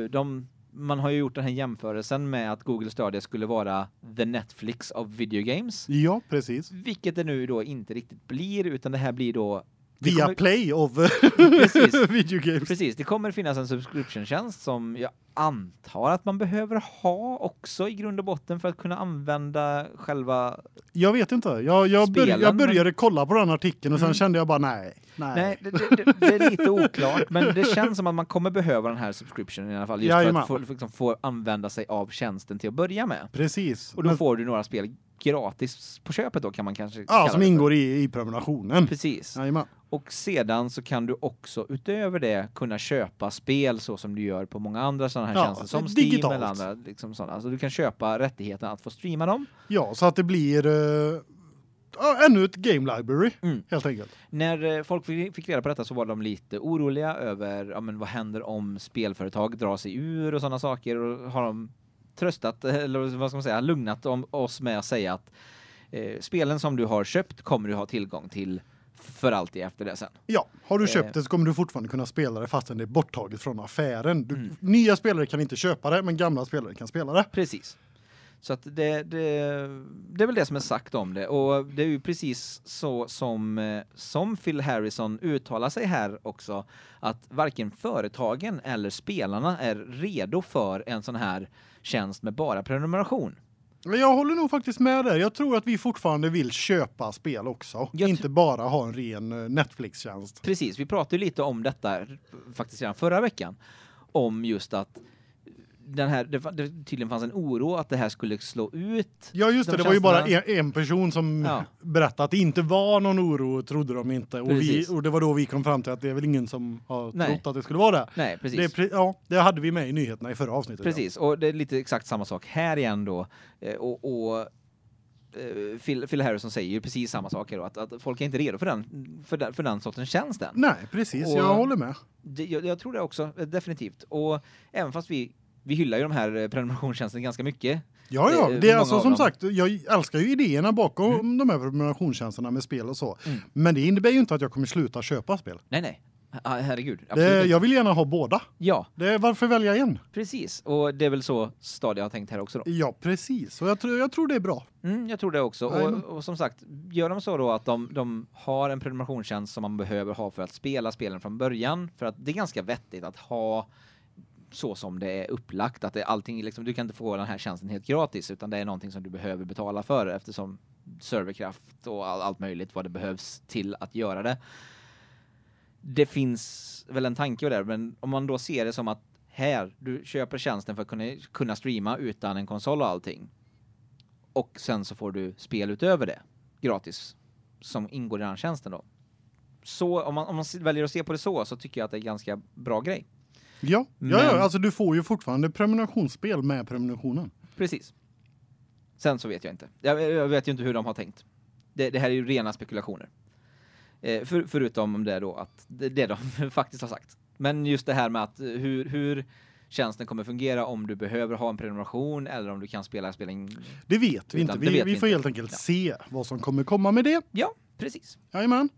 De man har ju gjort den här jämförelsen med att Google Stadia skulle vara the Netflix of video games, Ja, precis. vilket det nu då inte riktigt blir utan det här blir då Via kommer- Play of Precis. video games. Precis, det kommer finnas en subscription-tjänst som jag antar att man behöver ha också i grund och botten för att kunna använda själva... Jag vet inte. Jag, jag, Spelen, jag började kolla på den artikeln och sen Mm. kände jag bara nej. Nej. Nej, det, det, det, är lite oklart, men det känns som att man kommer behöva den här subscriptionen i alla fall, just Jajamän. för att få, liksom, få använda sig av tjänsten till att börja med. Precis. Och då Men- får du några spel gratis på köpet då kan man kanske ja, som ingår i, i prenumerationen. Precis. Jajamän. Och sedan så kan du också utöver det kunna köpa spel så som du gör på många andra sådana här Ja, tjänster som digitalt. Steam eller andra liksom sådana. Alltså du kan köpa rättigheten att få streama dem. Ja, så att det blir uh, ännu ett game library Mm. helt enkelt. När eh, folk fick fick reda på detta så var de lite oroliga över ja men vad händer om spelföretag drar sig ur och sådana saker och har de tröstat eller vad ska man säga lugnat om oss med att säga att eh, spelen som du har köpt kommer du ha tillgång till för alltid efter det sen. Ja, har du Eh. köpt det så kommer du fortfarande kunna spela det fastän det är borttaget från affären. Du, Mm. Nya spelare kan inte köpa det, men gamla spelare kan spela det. Precis. Så att det, det, det är väl det som är sagt om det och det är ju precis så som eh, som Phil Harrison uttalar sig här också att varken företagen eller spelarna är redo för en sån här tjänst med bara prenumeration. Men Jag håller nog faktiskt med där. Jag tror att vi fortfarande vill köpa spel också, Jag inte bara ha en ren eh, Netflix-tjänst. Precis, vi pratade lite om detta faktiskt redan förra veckan om just att den här det, det tydligen fanns en oro att det här skulle slå ut. Ja just det, De det var ju bara en, en person som Ja. berättade att det inte var någon oro, trodde de inte. Och, vi, och det var då vi kom fram till att det är väl ingen som har Nej. trott att det skulle vara det. Nej, precis. Det, ja, det hade vi med i nyheterna i förra avsnittet. Precis, och det är lite exakt samma sak här igen då. Eh, Och, och eh, Phil, Phil Harrison säger ju precis samma sak här då, att, att folk är inte redo för den, för den, för den sortens tjänst än. Ja. Nej, precis. Och- jag håller med. Det, jag, jag tror det också, eh, definitivt. Och även fast vi, vi hyllar ju de här eh, prenumerationstjänsterna ganska mycket. Ja, ja. är Det är alltså som sagt, jag älskar ju idéerna bakom de här prenumerationstjänsterna med spel och så. Mm. Men det innebär ju inte att jag kommer sluta köpa spel. Nej, nej. Herregud. Det, jag vill gärna ha båda. Ja, Det varför välja en? precis. Och det är väl så Stadia har tänkt här också då. Ja, precis. Och jag tror, jag tror det är bra. Mm, jag tror det också. Och, och som sagt, gör de så då att de, de har en prenumerationstjänst som man behöver ha för att spela spelen från början, för att det är ganska vettigt att ha så som det är upplagt, att det är allting liksom, du kan inte få den här tjänsten helt gratis, utan det är någonting som du behöver betala för eftersom serverkraft och all, allt möjligt vad det behövs till att göra det. Det finns väl en tanke där, men om man då ser det som att här, du köper tjänsten för att kunna, kunna streama utan en konsol och allting och sen så får du spel utöver det gratis som ingår i den här tjänsten då. Så om man om man väljer att se på det så så tycker jag att det är en ganska bra grej. Ja, ja, Men- ja alltså du får ju fortfarande prenumerationsspel med prenumerationen. Precis. Sen så vet jag inte. Jag, jag vet ju inte hur de har tänkt. Det, det här är ju rena spekulationer. Eh, för, förutom om det då att det, det de faktiskt har sagt. Men just det här med att eh, hur hur tjänsten kommer fungera om du behöver ha en prenumeration eller om du kan spela spelen. Det vet vi Utan inte. Vi, vet vi får inte. helt enkelt Ja. se vad som kommer komma med det. Ja, precis. Jajamän.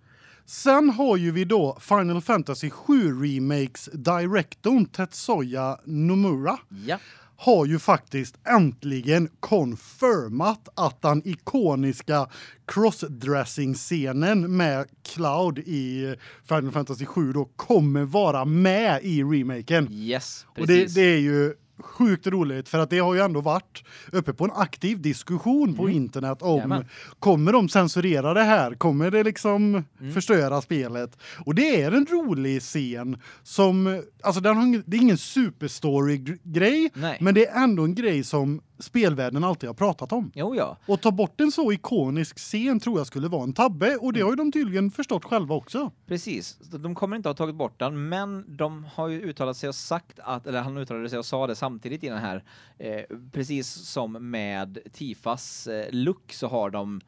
Sen har ju vi då Final Fantasy 7 Remakes Directorn Tetsuya Nomura Ja. har ju faktiskt äntligen confirmat att den ikoniska crossdressing-scenen med Cloud i Final Fantasy 7 då kommer vara med i remaken. Yes, Och det, precis. det är ju sjukt roligt för att det har ju ändå varit uppe på en aktiv diskussion på internet om Jajamän. kommer de censurera det här? Kommer det liksom Mm. förstöra spelet? Och det är en rolig scen som alltså den har, det är ingen superstory gr- grej, Nej. men det är ändå en grej som spelvärlden alltid har pratat om. Jo ja. Och ta bort en så ikonisk scen tror jag skulle vara en tabbe och Mm. det har ju de tydligen förstått själva också. Precis. De kommer inte ha tagit bort den, men de har ju uttalat sig och sagt att eller han uttalade sig och sa det samtidigt i den här eh, precis som med Tifas eh, look så har de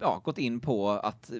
ja, gått in på att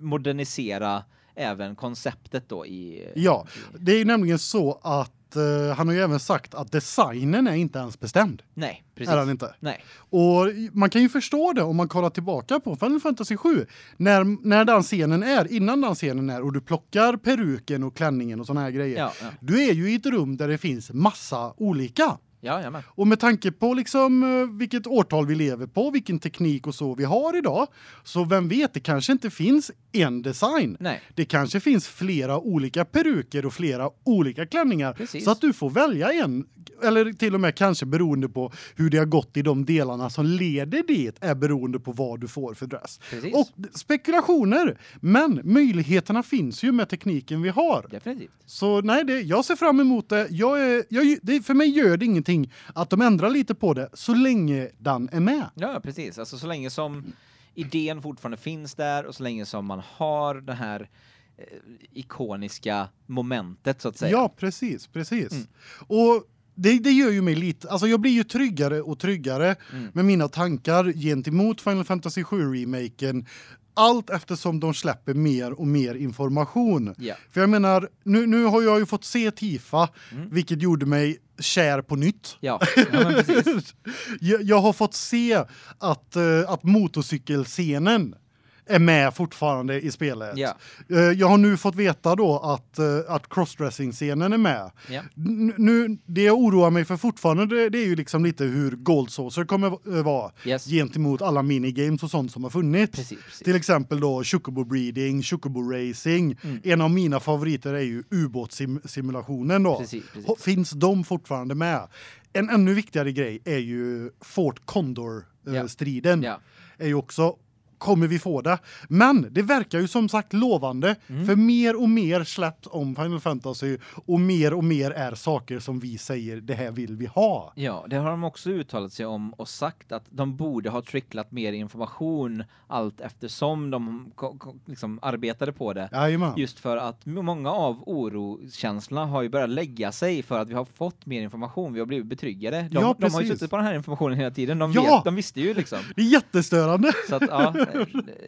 modernisera även konceptet då i Ja, det är ju nämligen så att eh, han har ju även sagt att designen är inte ens bestämd. Nej, precis. Är han inte? Nej. Och man kan ju förstå det om man kollar tillbaka på Final Fantasy 7 när när den scenen är innan den scenen är och du plockar peruken och klänningen och såna här grejer. Ja, ja. Du är ju i ett rum där det finns massa olika. Ja, ja men. Och med tanke på liksom eh, vilket årtal vi lever på, vilken teknik och så vi har idag, så vem vet, det kanske inte finns en design. Nej. Det kanske finns flera olika peruker och flera olika klänningar Precis. så att du får välja en eller till och med kanske beroende på hur det har gått i de delarna som leder dit är beroende på vad du får för dress. Precis. Och spekulationer, men möjligheterna finns ju med tekniken vi har. Definitivt. Så nej, det, jag ser fram emot det. Jag är, jag, det. För mig gör det ingenting att de ändrar lite på det så länge den är med. Ja, precis. Alltså så länge som idén fortfarande finns där och så länge som man har det här eh, ikoniska momentet så att säga. Ja, precis, precis. Mm. Och det, det gör ju mig lite, alltså jag blir ju tryggare och tryggare Mm. med mina tankar gentemot Final Fantasy 7 remaken allt eftersom de släpper mer och mer information. Ja. För jag menar, nu, nu har jag ju fått se Tifa, Mm. vilket gjorde mig kär på nytt. Ja, ja precis. jag, jag har fått se att uh, att motorcykelscenen är med fortfarande i spelet. Eh, jag har nu fått veta då att uh, att crossdressing scenen är med. N- nu det jag oroar mig för fortfarande det, det är ju liksom lite hur Gold Saucer kommer uh, vara Yes. gentemot alla minigames och sånt som har funnits. Precis, precis. Till exempel då Chocobo breeding, Chocobo racing. Mm. En av mina favoriter är ju ubåtssimulationen då. Precis, Finns de fortfarande med? En ännu viktigare grej är ju Fort Condor eh, striden. Ja. Är ju också kommer vi få det. Men det verkar ju som sagt lovande Mm. för mer och mer släpps om Final Fantasy och mer och mer är saker som vi säger det här vill vi ha. Ja, det har de också uttalat sig om och sagt att de borde ha tricklat mer information allt eftersom de liksom arbetade på det. Jajamän. Just för att många av orokänslorna har ju börjat lägga sig för att vi har fått mer information. Vi har blivit betryggade. De, Ja, de har ju suttit på den här informationen hela tiden. De, Ja! vet, de visste ju liksom. Det är jättestörande. Så att, ja,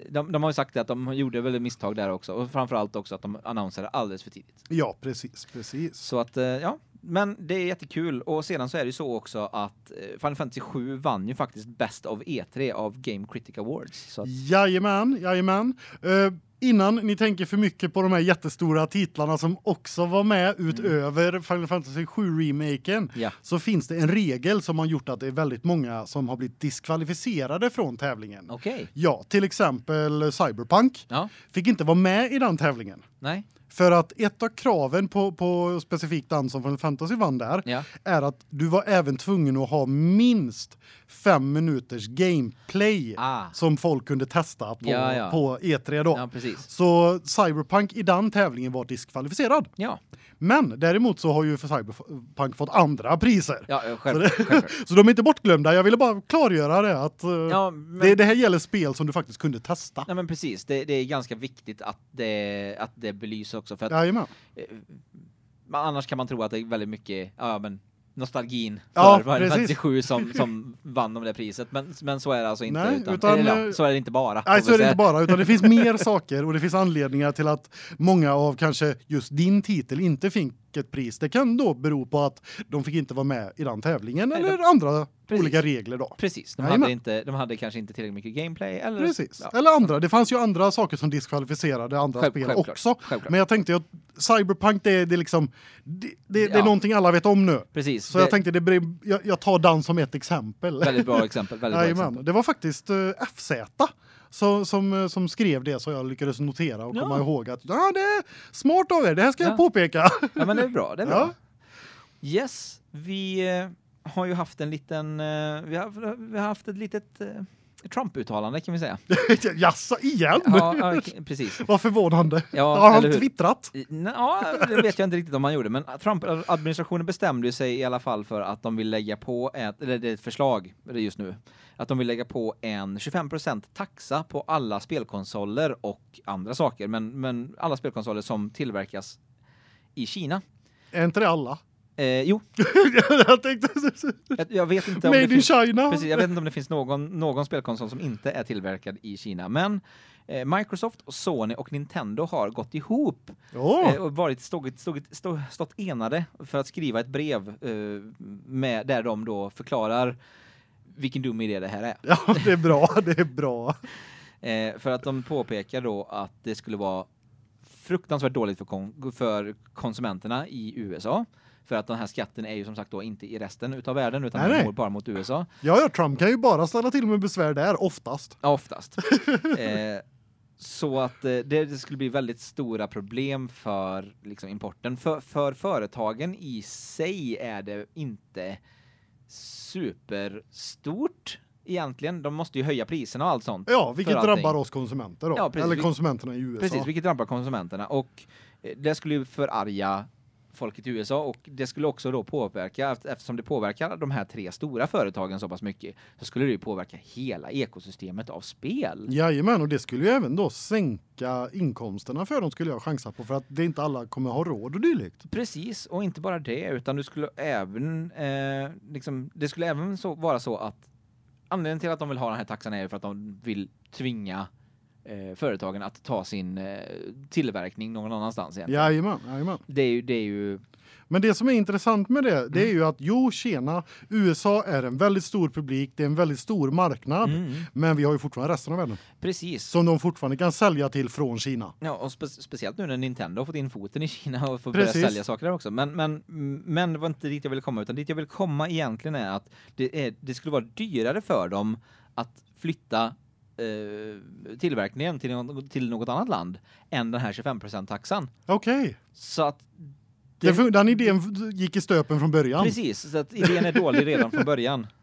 de, de har ju sagt att de gjorde väl ett misstag där också. Och framförallt också att de annonserade alldeles för tidigt. Ja, precis, precis. Så att, eh, ja. Men det är jättekul. Och sedan så är det ju så också att eh, Final Fantasy 7 vann ju faktiskt Best of E3 av Game Critic Awards. Så att, Jajamän, jajamän. Uh, innan ni tänker för mycket på de här jättestora titlarna som också var med utöver Final Fantasy 7 remaken ja. så finns det en regel som har gjort att det är väldigt många som har blivit diskvalificerade från tävlingen. Okej. Ja, till exempel Cyberpunk Ja. fick inte vara med i den tävlingen. Nej. För att ett av kraven på på specifikt som Final Fantasy vann där Ja. är att du var även tvungen att ha minst fem minuters gameplay Ah. som folk kunde testa på Ja, ja. på E3 då. Ja. Så Cyberpunk i den tävlingen var diskvalificerad. Ja. Men däremot så har ju för Cyberpunk fått andra priser. Ja, eh, Så, själv, det, så de är inte bortglömda. Jag ville bara klargöra det att eh, Ja, men, det, det här gäller spel som du faktiskt kunde testa. nej, men precis. Det, det är ganska viktigt att det, att det belyser också. För att Jajamän. eh, man, annars kan man tro att det är väldigt mycket ja, men nostalgin Ja, för Final precis. Fantasy 7 som, som vann om det priset. Men, men så är det alltså inte. Nej, utan, utan, eller, ja, eh, så är det inte bara. Nej, så är det inte bara utan det finns mer saker och det finns anledningar till att många av kanske just din titel inte fick ett pris. Det kan då bero på att de fick inte vara med i den tävlingen Nej, eller de- andra Precis. olika regler då. Precis, de Jajamän. hade, inte, de hade kanske inte tillräckligt mycket gameplay. Eller, Precis. Ja, Eller andra. Det fanns ju andra saker som diskvalificerade andra Själv- spel självklart. också. Självklart. Men jag tänkte att Cyberpunk det är det liksom det, det, det är Ja. någonting alla vet om nu. Precis. Så det, jag tänkte det blir, jag, jag tar den som ett exempel. Väldigt bra exempel. Väldigt bra Jajamän. exempel. Det var faktiskt uh, FZ så, som eh, som skrev det så jag lyckades notera och Ja. komma ihåg att ja det är smart av er. Det här ska Ja. jag påpeka. Ja, men det är bra. Det är bra. Ja. Yes, vi eh, har ju haft en liten, eh, vi, har, vi har haft ett litet Trump-uttalande kan vi säga. Jassa igen. Ja, okej, precis. Vad förvånande. Ja, Har han twittrat? Ja, det vet jag inte riktigt om man gjorde, men Trump-administrationen bestämde sig i alla fall för att de vill lägga på ett, eller det är ett förslag just nu, att de vill lägga på en 25% taxa på alla spelkonsoler och andra saker, men, men alla spelkonsoler som tillverkas i Kina. Är inte det alla? Eh, jo, jag tänkte jag, jag vet inte om Made in finns, China. precis, jag vet inte om det finns någon, någon spelkonsol som inte är tillverkad i Kina, men eh, Microsoft, och Sony och Nintendo har gått ihop Åh. eh, och varit stått, stått, stått, stått enade för att skriva ett brev eh, med, där de då förklarar vilken dum idé det här är. Ja, det är bra. Det är bra. Eh, för att de påpekar då att det skulle vara fruktansvärt dåligt för, kon för konsumenterna i USA. För att den här skatten är ju som sagt då inte i resten utav världen utan Nej, den går bara mot USA. Ja, ja, Trump kan ju bara ställa till med besvär där oftast. Ja, oftast. eh, så att eh, det, det skulle bli väldigt stora problem för liksom, importen. För, för företagen i sig är det inte superstort egentligen. De måste ju höja priserna och allt sånt. Ja, vilket drabbar oss konsumenter då. Ja, precis. Eller konsumenterna i USA. Precis, vilket drabbar konsumenterna och eh, det skulle ju förarga folket i USA och det skulle också då påverka eft- eftersom det påverkar de här tre stora företagen så pass mycket så skulle det ju påverka hela ekosystemet av spel. Jajamän, och det skulle ju även då sänka inkomsterna för dem skulle jag chansa på för att det inte alla kommer ha råd och dylikt. Precis, och inte bara det utan du skulle även eh, liksom det skulle även så vara så att anledningen till att de vill ha den här taxan är för att de vill tvinga eh, företagen att ta sin eh, tillverkning någon annanstans egentligen. Jajamän, jajamän. Det är ju det är ju Men det som är intressant med det, det är Mm. ju att jo, tjena, USA är en väldigt stor publik, det är en väldigt stor marknad, Mm, men vi har ju fortfarande resten av världen precis. som de fortfarande kan sälja till från Kina. Ja, och spe speciellt nu när Nintendo har fått in foten i Kina och får börja Precis. sälja saker där också. Men, men, men det var inte dit jag ville komma, utan dit jag vill komma egentligen är att det, är, det skulle vara dyrare för dem att flytta eh, tillverkningen till något, till något annat land än den här 25%-taxan. Okej. Så att Det, fun- den idén gick i stöpen från början. Precis, så att idén är dålig redan från början.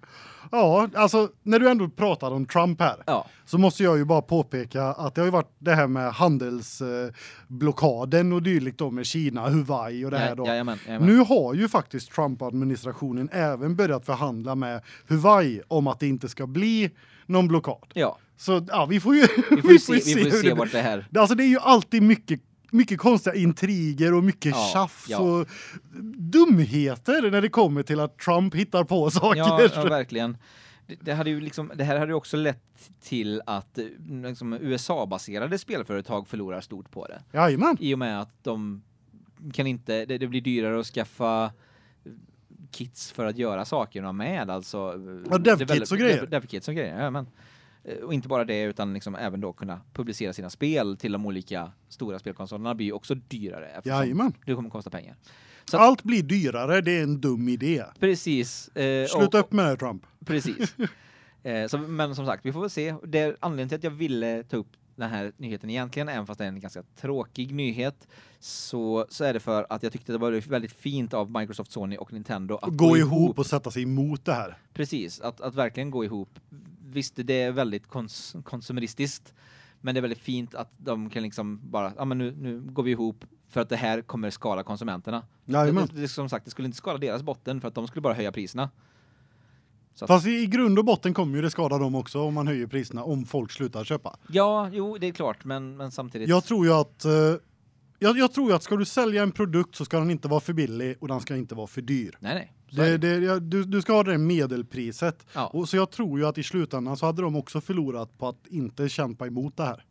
Ja, alltså när du ändå pratar om Trump här Ja, så måste jag ju bara påpeka att det har ju varit det här med handelsblockaden och dylikt då med Kina, Huawei och det här ja, då. jajamän, jajamän. Nu har ju faktiskt Trump-administrationen även börjat förhandla med Huawei om att det inte ska bli någon blockad. Ja, Så ja, vi får ju vi får ju se, vi får se det- vart det här... Alltså det är ju alltid mycket mycket konstiga intriger och mycket Ja, tjafs ja. och dumheter när det kommer till att Trump hittar på saker. Ja, ja verkligen. Det, det hade ju liksom det här hade ju också lett till att eh, liksom, USA-baserade spelföretag förlorar stort på det. Jajamän. I och med att de kan inte det, det blir dyrare att skaffa eh, kits för att göra sakerna med alltså Ja, dev-kits och grejer. Dev, dev-kits och grejer. Ja, men och inte bara det utan liksom även då kunna publicera sina spel till de olika stora spelkonsolerna blir ju också dyrare eftersom Jajamän. det kommer kosta pengar. Så Allt blir dyrare, det är en dum idé. Precis. Eh, Sluta och- upp med det Trump. Precis. eh, så, men som sagt, vi får väl se. Det är anledningen till att jag ville ta upp den här nyheten egentligen, även fast det är en ganska tråkig nyhet, så, så är det för att jag tyckte det var väldigt fint av Microsoft, Sony och Nintendo att Gå ihop och sätta sig emot det här. Precis, att, att verkligen gå ihop. Visst, det är väldigt kons konsumeristiskt, men det är väldigt fint att de kan liksom bara, ja men nu, nu går vi ihop för att det här kommer skada konsumenterna. Jajamän. Det, det, som sagt, det skulle inte skada deras botten för att de skulle bara höja priserna. Så Fast i, i grund och botten kommer ju det skada dem också om man höjer priserna om folk slutar köpa. Ja, jo, det är klart, men, men samtidigt... Jag tror ju att eh, jag, jag tror att ska du sälja en produkt så ska den inte vara för billig och den ska inte vara för dyr. Nej, nej. Det, det. det, du, du ska ha det medelpriset. Ja. Och så jag tror ju att i slutändan så hade de också förlorat på att inte kämpa emot det här.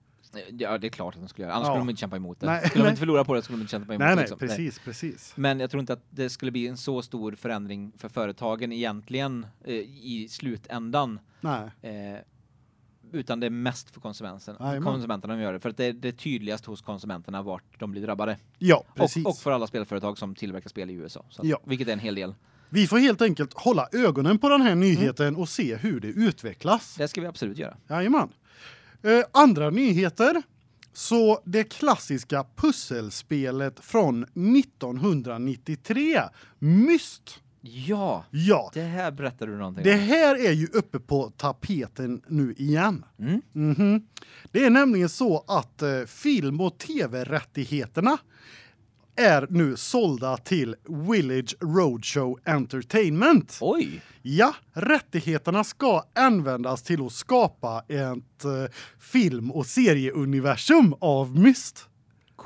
ja, det är klart att de skulle göra. Annars Ja. skulle de inte kämpa emot det. Nej, skulle de nej. inte förlora på det skulle de inte kämpa emot Nej det. nej, liksom. precis, precis. Men jag tror inte att det skulle bli en så stor förändring för företagen egentligen eh, i slutändan. Nej. Eh, utan det är mest för konsumenterna som gör det. För att det är, det tydligast hos konsumenterna vart de blir drabbade. Ja, precis. Och, och för alla spelföretag som tillverkar spel i USA. Så Ja. Vilket är en hel del. Vi får helt enkelt hålla ögonen på den här nyheten Mm. och se hur det utvecklas. Det ska vi absolut göra. Jajamän. Eh, andra nyheter. Så det klassiska pusselspelet från 1993, Myst. Ja, Ja, det här berättar du någonting det om. här är ju uppe på tapeten nu igen. Mm. Mhm. Det är nämligen så att eh, film- och tv-rättigheterna är nu sålda till Village Roadshow Entertainment. Oj! Ja, rättigheterna ska användas till att skapa ett eh, film- och serieuniversum av Myst.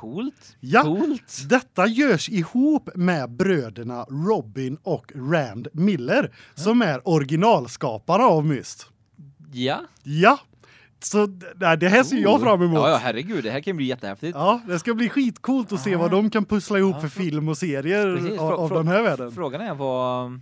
Coolt. Ja. Coolt. Detta görs ihop med bröderna Robin och Rand Miller som är originalskapare av Myst. Ja. Ja. Så nej, det här ser jag fram emot. Ja, ja, herregud, det här kan bli jättehäftigt. Ja, det ska bli skitcoolt att se vad de kan pussla ihop Ja, för film och serier Precis, av, av den här världen. Frågan är vad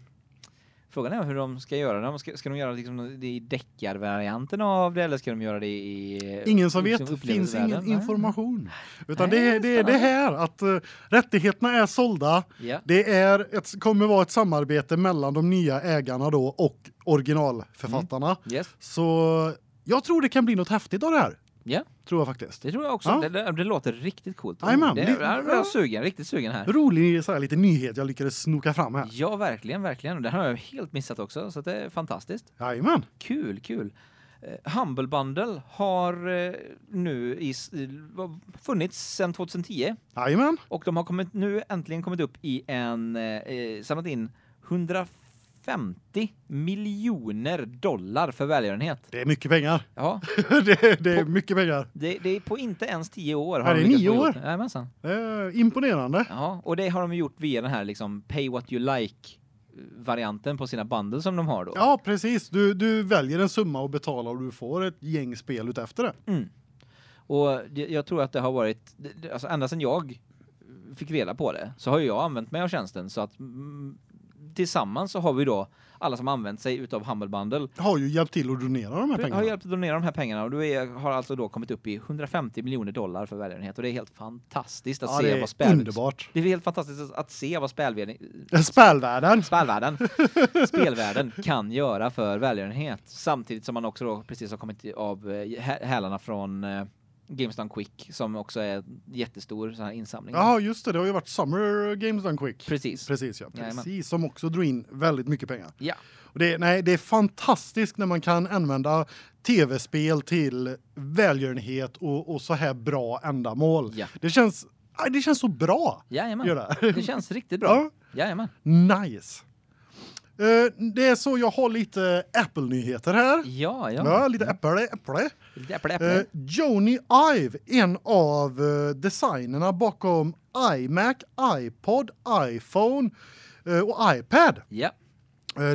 Frågan är hur de ska göra det. Ska, ska de göra liksom det i deckarvarianten av det eller ska de göra det i Ingen som vet, liksom finns ingen information. Utan Nej, det, är- det är det här att uh, rättigheterna är sålda. Ja. Det är ett, kommer vara ett samarbete mellan de nya ägarna då och originalförfattarna. Yes. Så jag tror det kan bli något häftigt av det här. Ja, Tror jag faktiskt. det tror jag också. Ja. Det, det, det låter riktigt coolt. Jajamän, det, det- det, jag är sugen, riktigt sugen här. Rolig så här, lite nyhet jag lyckades snoka fram här. Ja, verkligen, verkligen. Det här har jag helt missat också, så det är fantastiskt. Jajamän. Kul, kul. Eh, Humble Bundle har eh, nu i, funnits sedan 2010 Jajamän. och de har kommit, nu äntligen kommit upp i en, eh, eh, samlat in 150 miljoner dollar för välgörenhet. Det är mycket pengar. Ja, det, det är På- mycket pengar. det, det är på inte ens 10 år. Ja, de det är lyckats nio få år. gjort. Jajamensan. Eh, imponerande. Ja, och det har de gjort via den här liksom pay what you like varianten på sina bundles som de har då. Ja, precis. Du, du väljer en summa och betalar och du får ett gäng spel utefter det. Mm. Och det, jag tror att det har varit alltså ända sedan jag fick reda på det så har jag använt mig av tjänsten så att mm, tillsammans så har vi då alla som använt sig utav Humble Bundle Har ju hjälpt till att donera de här pengarna. har hjälpt att donera de här pengarna och du är, har alltså då kommit upp i 150 miljoner dollar för välgörenhet och det är helt fantastiskt att ja, se vad spel underbart. Det är helt fantastiskt att- att se vad spelvärlden Spelvärlden. spelvärlden spelvärlden kan göra för välgörenhet samtidigt som man också då precis har kommit av eh, hä- hälarna från eh, Games Done Quick som också är jättestor sån här insamling. Ja, just det. Det har ju varit Summer Games Done Quick. Precis. Precis ja, Jajamän. precis som också drog in väldigt mycket pengar. Ja. Och det nej, det är fantastiskt när man kan använda tv-spel till välgörenhet och och så här bra ändamål. Ja. Det känns det känns så bra. Jajamän. Gör Det det. känns riktigt bra. Ja, Jajamän. nice. Eh, det är så jag har lite Apple-nyheter här. Ja, ja. Ja, lite äpple, äpple. Lite äpple, äpple. Eh, Joni Ive, en av eh, designerna bakom iMac, iPod, iPhone och iPad, ja.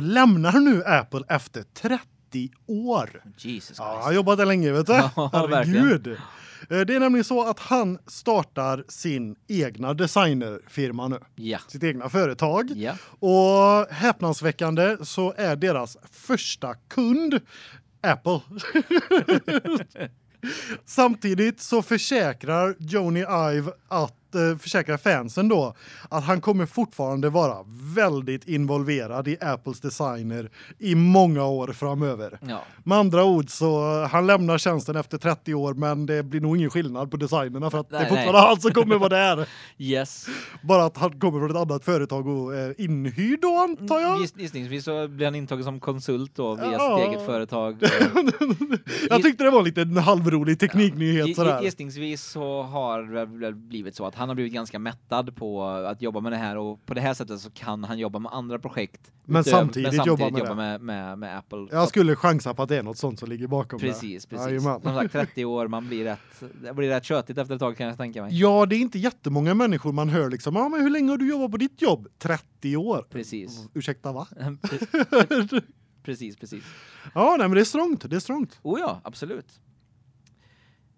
lämnar nu Apple efter 30 år. Jesus Ja, Christ. han jobbat där länge, vet du. Ja, Herregud. Eh, Det är nämligen så att han startar sin egna designerfirma nu. Ja. Sitt egna företag. Ja. Och häpnadsväckande så är deras första kund Apple. Samtidigt så försäkrar Joni Ive att eh, försäkrar fansen då att han kommer fortfarande vara väldigt involverad i Apples designer i många år framöver. Ja. Med andra ord så eh, han lämnar tjänsten efter 30 år men det blir nog ingen skillnad på designerna för att det är Nej, fortfarande han som kommer vara där. Yes. Bara att han kommer från ett annat företag och är inhyrd då antar jag. Giss, gissningsvis så blir han intagen som konsult då via Ja. sitt eget företag. Jag tyckte det var en liten halvrolig tekniknyhet sådär. Gissningsvis så har det blivit så att han har blivit ganska mättad på att jobba med det här och på det här sättet så kan han jobba med andra projekt. Men utöver- samtidigt jobba med jobba det. med, med, med Apple. Jag skulle chansa på att det är något sånt som ligger bakom Precis, det. precis. Jajamän. Som sagt 30 år, man blir rätt det blir rätt tjötigt efter ett tag kan jag tänka mig. Ja, det är inte jättemånga människor man hör liksom, ja men hur länge har du jobbat på ditt jobb? 30 år. Precis. Ursäkta va? precis, precis. Ja, nej men det är strångt, det är strångt. Oh ja, absolut.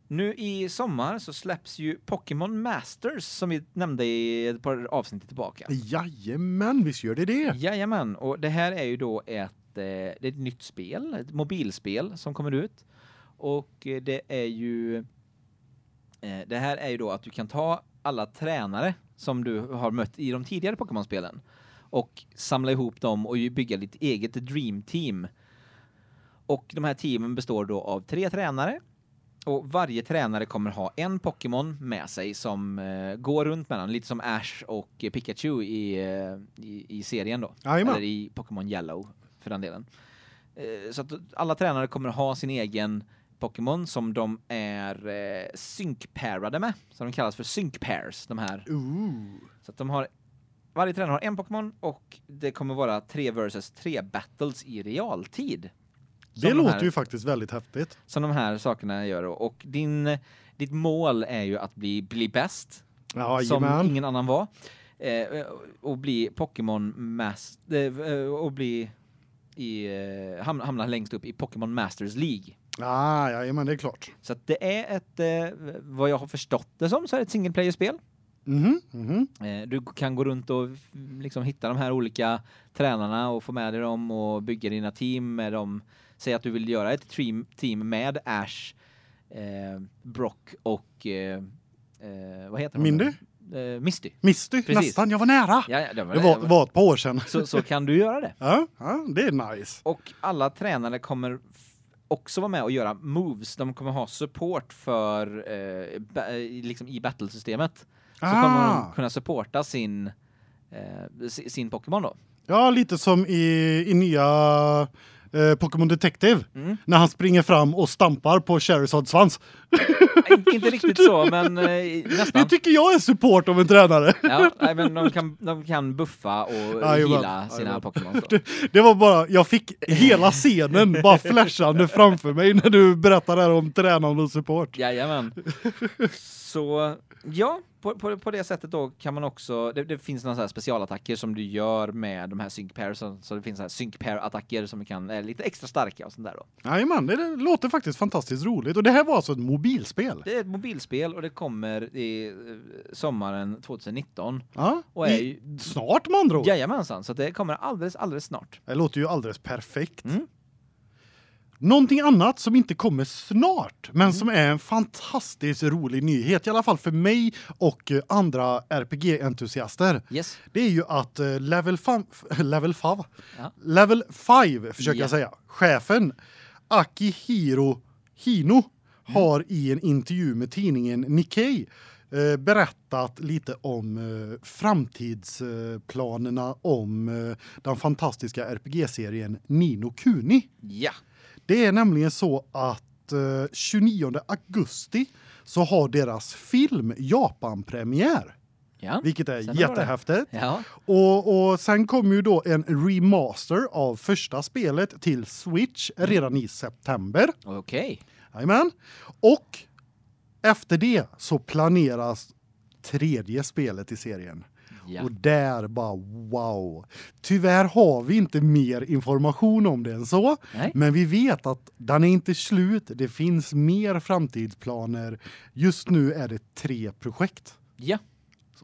Nu i sommar så släpps ju Pokémon Masters som vi nämnde i ett par avsnitt tillbaka. Jajamän, visst gör det det. Jajamän, och det här är ju då ett, eh, det är ett nytt spel, ett mobilspel som kommer ut. Och eh, det är ju eh, det här är ju då att du kan ta alla tränare som du har mött i de tidigare Pokémon-spelen och samla ihop dem och bygga ditt eget dream team. Och de här teamen består då av tre tränare och varje tränare kommer ha en Pokémon med sig som eh, går runt mellan lite som Ash och Pikachu i, eh, i i serien då. Jajamän. Eller i Pokémon Yellow för den delen. Eh, så att alla tränare kommer ha sin egen Pokémon som de är eh, synkparade med. Så de kallas för sync-pairs, de här. Ooh. Så att de har varje tränare har en Pokémon och det kommer vara 3 versus 3 battles i realtid. Det de låter här- ju faktiskt väldigt häftigt. som de här sakerna gör och din ditt mål är ju att bli bli bäst som Jajamän. ingen annan var. Eh, och bli Pokémon Mas eh, och bli i eh, hamna, hamna längst upp i Pokémon Masters League. Ah, jajamän, det är klart. Så det är ett eh, vad jag har förstått det som så är det ett single player spel. Mhm. Eh, du kan gå runt och mm, liksom hitta de här olika tränarna och få med dig dem och bygga dina team med dem. Säg att du vill göra ett team, team med Ash, eh, Brock och eh, eh, vad heter? Mindy? Eh, Misty. Misty, Precis. nästan. Jag var nära. Ja, ja, det var, Det var, var ett par år sedan. så, så kan du göra det. Ja, ja, det är nice. Och alla tränare kommer också vara med och göra moves. De kommer ha support för eh, ba- eh, liksom i battlesystemet. Så kommer Ah. de kunna supporta sin eh, si- sin Pokémon då. Ja, lite som i, i nya eh, Pokémon Detective. Mm. När han springer fram och stampar på Charizards svans. In- Inte riktigt så, men eh, Det nästan. tycker jag är support av en tränare. Ja, nej, men de kan de kan buffa och heala sina. Pokémon då. Det var bara, jag fick hela scenen bara flashande framför mig när du berättade om tränande och support. Jajamän. Så ja, på, på, på det sättet då kan man också, det, det finns några specialattacker som du gör med de här sync pairs, så, så det finns så här sync pair attacker som kan är lite extra starka och sånt där då. Jajamän, det, det låter faktiskt fantastiskt roligt. Och det här var alltså ett mobilspel. Det är ett mobilspel och det kommer i eh, sommaren 2019. Ja, Och är ju, snart med andra ord. jajamensan, så det kommer alldeles, alldeles snart. Det låter ju alldeles perfekt. Mm. Någonting annat som inte kommer snart, men Mm. som är en fantastiskt rolig nyhet, i alla fall för mig och eh, andra RPG-entusiaster. Yes. Det är ju att eh, Level 5 Level 5 Ja. Level 5 försöker Ja. jag säga. Chefen Akihiro Hino har i en intervju med tidningen Nikkei eh, berättat lite om framtidsplanerna om den fantastiska RPG-serien Nino Kuni. Ja. Det är nämligen så att eh, 29 augusti så har deras film Japan-premiär, Ja. vilket är jättehäftigt. Ja. Och, och sen kommer ju då en remaster av första spelet till Switch redan i september. Okej. Jajamän. Och efter det så planeras tredje spelet i serien. Ja. Och där bara wow. Tyvärr har vi inte mer information om det än så, Nej. men vi vet att den är inte slut. Det finns mer framtidsplaner. Just nu är det tre projekt Ja.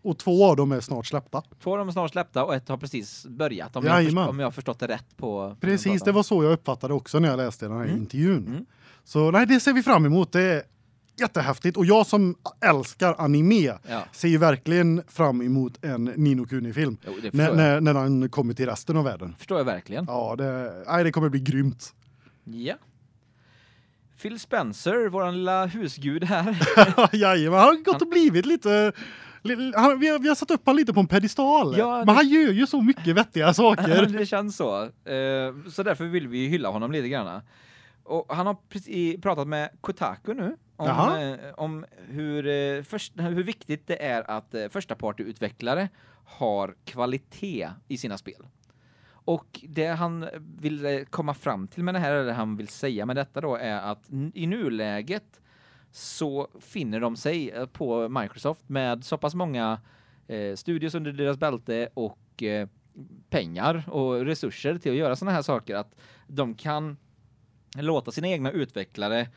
och två av dem är snart släppta. Två av dem är snart släppta och ett har precis börjat om, jag Jajamän. först- om jag förstått det rätt på Precis, det var så jag uppfattade också när jag läste den här Mm. intervjun. Mm. Så nej, det ser vi fram emot. Det jättehäftigt och jag som älskar anime Ja. ser ju verkligen fram emot en Nino Kuni film Jo, när, när när den kommer till resten av världen. förstår jag verkligen. Ja, det nej, det kommer bli grymt. Ja. Phil Spencer, våran lilla husgud här. Jajamän, han har gått Han- och blivit lite li- han, vi, har, vi har satt upp han lite på en pedestal. Ja, det- Men han gör ju så mycket vettiga saker. det känns så. Eh, Så därför vill vi hylla honom lite grann. Och han har precis pratat med Kotaku nu om, eh, om hur, eh, först, hur viktigt det är att eh, första partyutvecklare har kvalitet i sina spel. Och det han vill eh, komma fram till med det här, eller han vill säga med detta då, är att i nuläget så finner de sig eh, på Microsoft med så pass många eh, studios under deras bälte och eh, pengar och resurser till att göra såna här saker att de kan låta sina egna utvecklare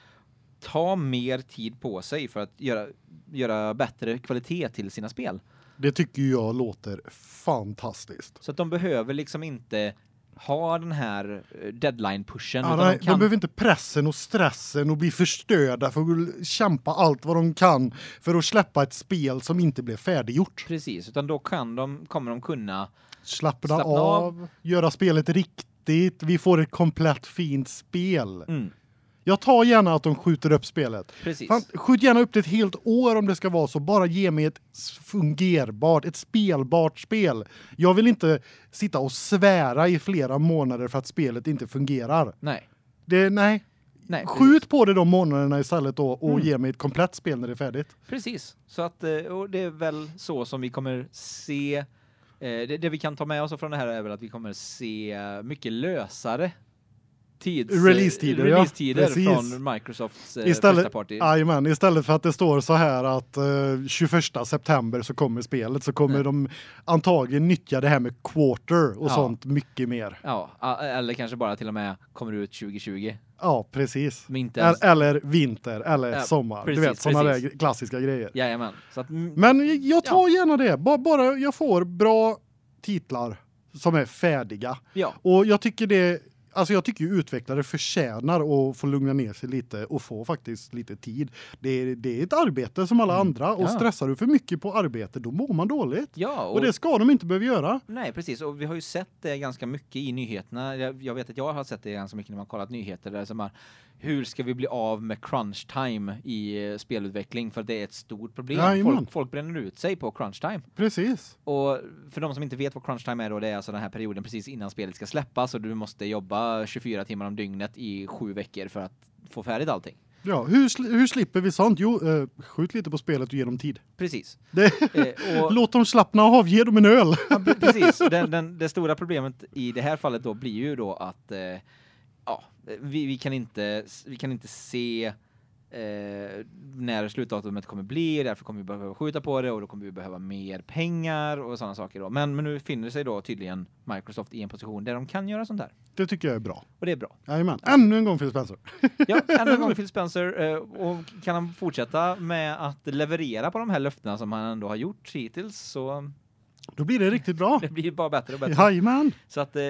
ta mer tid på sig för att göra göra bättre kvalitet till sina spel. Det tycker jag låter fantastiskt. Så att de behöver liksom inte ha den här eh, deadline pushen Ja, nej, de de kan behöver inte pressen och stressen och bli förstörda för att kämpa allt vad de kan för att släppa ett spel som inte blev färdiggjort. precis utan då kan de kommer de kunna Slappna, Slappna av, av. göra spelet riktigt, vi får ett komplett fint spel. mm, Jag tar gärna att de skjuter upp spelet. precis. Fan, skjut gärna upp det ett helt år om det ska vara så. Bara ge mig ett fungerbart, ett spelbart spel. Jag vill inte sitta och svära i flera månader för att spelet inte fungerar. Nej. Det nej. Nej. Skjut på det de månaderna istället då och Mm. ge mig ett komplett spel när det är färdigt. Precis. Så att eh, och det är väl så som vi kommer se eh, det, det vi kan ta med oss från det här är väl att vi kommer se mycket lösare tids Release-tider, ja. release-tider Precis. från Microsofts eh, Istället- första party. Jajamän, istället för att det står så här att eh, 21 september så kommer spelet så kommer Nej. de antagligen nyttja det här med quarter och Ja. sånt mycket mer. Ja, eller kanske bara till och med kommer ut 2020. Ja, precis. Ens, eller vinter eller Ja, sommar. precis, du vet såna där precis. klassiska grejer. jajamän. Så att mm, Men jag tar gärna det. Bara, bara jag får bra titlar som är färdiga. ja, Och jag tycker det alltså jag tycker ju utvecklare förtjänar att få lugna ner sig lite och få faktiskt lite tid. Det är, det är ett arbete som alla Mm. andra och Ja. stressar du för mycket på arbete då mår man dåligt. ja Och det ska de inte behöva göra. Nej, precis. Och vi har ju sett det ganska mycket i nyheterna. Jag, jag vet att jag har sett det ganska mycket när man kollat nyheter där som är hur ska vi bli av med crunch time i eh, spelutveckling för det är ett stort problem. Jajamän. Folk, folk bränner ut sig på crunch time. Precis. Och för de som inte vet vad crunch time är då, det är alltså den här perioden precis innan spelet ska släppas och du måste jobba 24 timmar om dygnet i sju veckor för att få färdigt allting. Ja, hur sli- hur slipper vi sånt? Jo, eh, skjut lite på spelet och ge dem tid. Precis. Det, Eh, och låt dem slappna av, ge dem en öl. Ja, pre- precis. Den, den, det stora problemet i det här fallet då blir ju då att eh, ja, vi, vi kan inte vi kan inte se eh, när slutdatumet kommer bli, därför kommer vi behöva skjuta på det och då kommer vi behöva mer pengar och sådana saker då. Men men nu finner sig då tydligen Microsoft i en position där de kan göra sånt där. Det tycker jag är bra. Och det är bra. Jajamän. Ännu en gång Phil Spencer. Ja, ännu en gång Phil Spencer eh, och kan han fortsätta med att leverera på de här löftena som han ändå har gjort hittills så Då blir det riktigt bra. det blir bara bättre och bättre. Jajamän. Så att eh,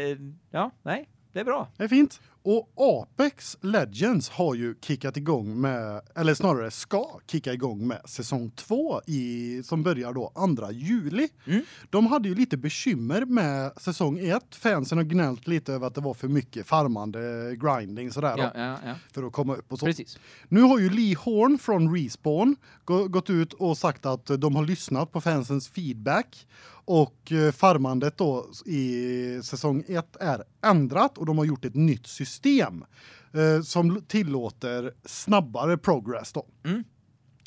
ja, nej. Det är bra. Det är fint. Och Apex Legends har ju kickat igång med eller snarare ska kicka igång med säsong 2 i som börjar då 2 juli. Mm. De hade ju lite bekymmer med säsong 1. Fansen har gnällt lite över att det var för mycket farmande grinding sådär Ja, då, ja, ja. för att komma upp och så. Precis. Nu har ju Lee Horn från Respawn gå- gått ut och sagt att de har lyssnat på fansens feedback och eh, farmandet då i säsong 1 är ändrat och de har gjort ett nytt system eh, som tillåter snabbare progress då. Mm.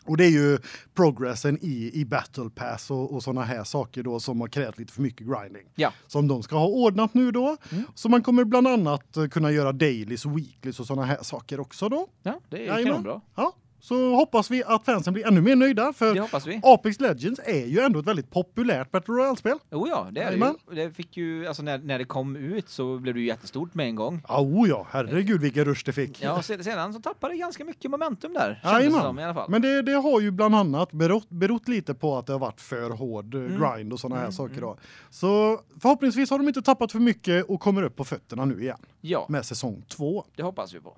Och det är ju progressen i i battle pass och och såna här saker då som har krävt lite för mycket grinding. Ja. Som de ska ha ordnat nu då. Mm. Så man kommer bland annat eh, kunna göra dailies weeklies och såna här saker också då. Ja, det är Jajamän. kanonbra. Ja, så hoppas vi att fansen blir ännu mer nöjda för. Apex Legends är ju ändå ett väldigt populärt Battle Royale-spel. Jo ja, det är det ju. Det fick ju alltså när när det kom ut så blev det ju jättestort med en gång. Ja, oh ja, herregud vilken rush det fick. Ja, sedan så tappade det ganska mycket momentum där. som, i alla fall. Men det, det har ju bland annat berott, berott lite på att det har varit för hård eh, Mm. grind och såna här Mm, saker mm. då. Så förhoppningsvis har de inte tappat för mycket och kommer upp på fötterna nu igen Ja, med säsong 2. det hoppas vi på.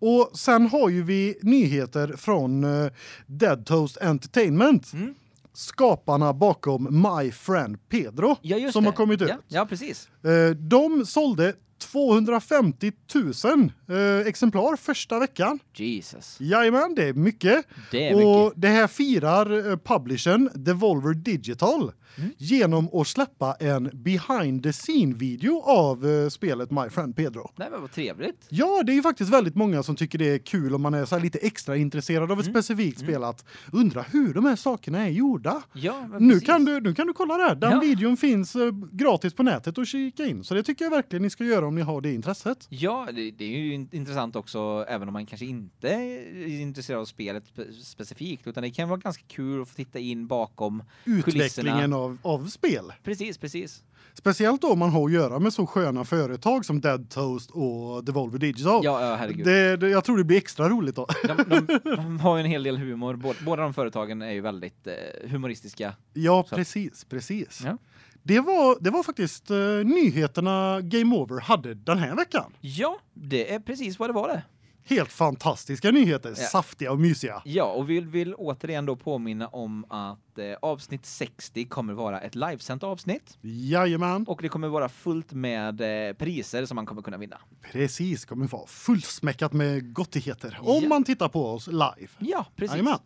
Och sen har ju vi nyheter från uh, Dead Toast Entertainment. Mm. Skaparna bakom My Friend Pedro Ja, som det. har kommit ut. Ja, ja precis. Eh, De sålde 250 000 eh, exemplar första veckan. Jesus. Jajamän, det är mycket. Det är och mycket. det här firar eh, publishern Devolver Digital Mm. genom att släppa en behind the scene video av eh, spelet My Friend Pedro. Nej men vad trevligt. Ja, det är ju faktiskt väldigt många som tycker det är kul om man är så lite extra intresserad av ett Mm. specifikt spel att undra hur de här sakerna är gjorda. Ja, Nu kan du nu kan du kolla där. Den Ja. videon finns eh, gratis på nätet och kika in. Så det tycker jag verkligen ni ska göra om ni har det intresset. Ja, det, det är ju in- intressant också även om man kanske inte är intresserad av spelet spe- specifikt utan det kan vara ganska kul att få titta in bakom. Utvecklingen av av spel. Precis, precis. Speciellt då om man har att göra med så sköna företag som Dead Toast och Devolver Digital. Ja, ja herregud. Det, det jag tror det blir extra roligt då. De, de, de har ju en hel del humor. Båda, båda de företagen är ju väldigt eh, humoristiska. Ja, Så. precis, precis. Ja. Det var det var faktiskt eh, nyheterna Game Over hade den här veckan. Ja, det är precis vad det var det. Helt fantastiska nyheter, Ja. saftiga och mysiga. Ja, och vi vill återigen då påminna om att eh, avsnitt 60 kommer vara ett livesänt avsnitt Jajamän. och det kommer vara fullt med eh, priser som man kommer kunna vinna. Precis, kommer vara fullsmäckat med gottigheter om Ja. man tittar på oss live. Ja, precis. Jajamän.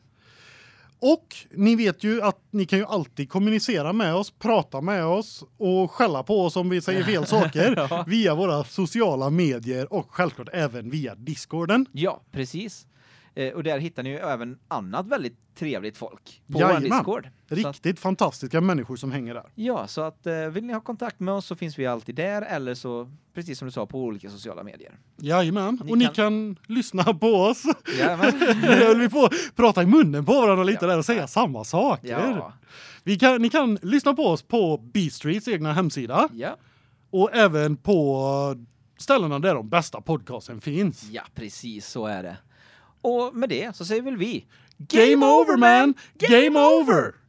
Och ni vet ju att ni kan ju alltid kommunicera med oss, prata med oss och skälla på oss om vi säger fel saker Ja. via våra sociala medier och självklart även via Discorden. Ja, precis. Eh, och där hittar ni ju även annat väldigt trevligt folk på Jajamän. vår Discord. Så att, Riktigt fantastiska människor som hänger där. ja, så att eh, vill ni ha kontakt med oss så finns vi alltid där eller så precis som du sa på olika sociala medier. Jajamän. Ni och ni kan- kan lyssna på oss. Jajamän. Höll vi på prata i munnen på varandra lite Ja. där och säga samma saker. ja. Vi kan, ni kan lyssna på oss på B-Streets egna hemsida Ja. och även på ställena där de bästa podcasten finns. Ja, precis så är det. Och med det så säger väl vi Game over man! Game over!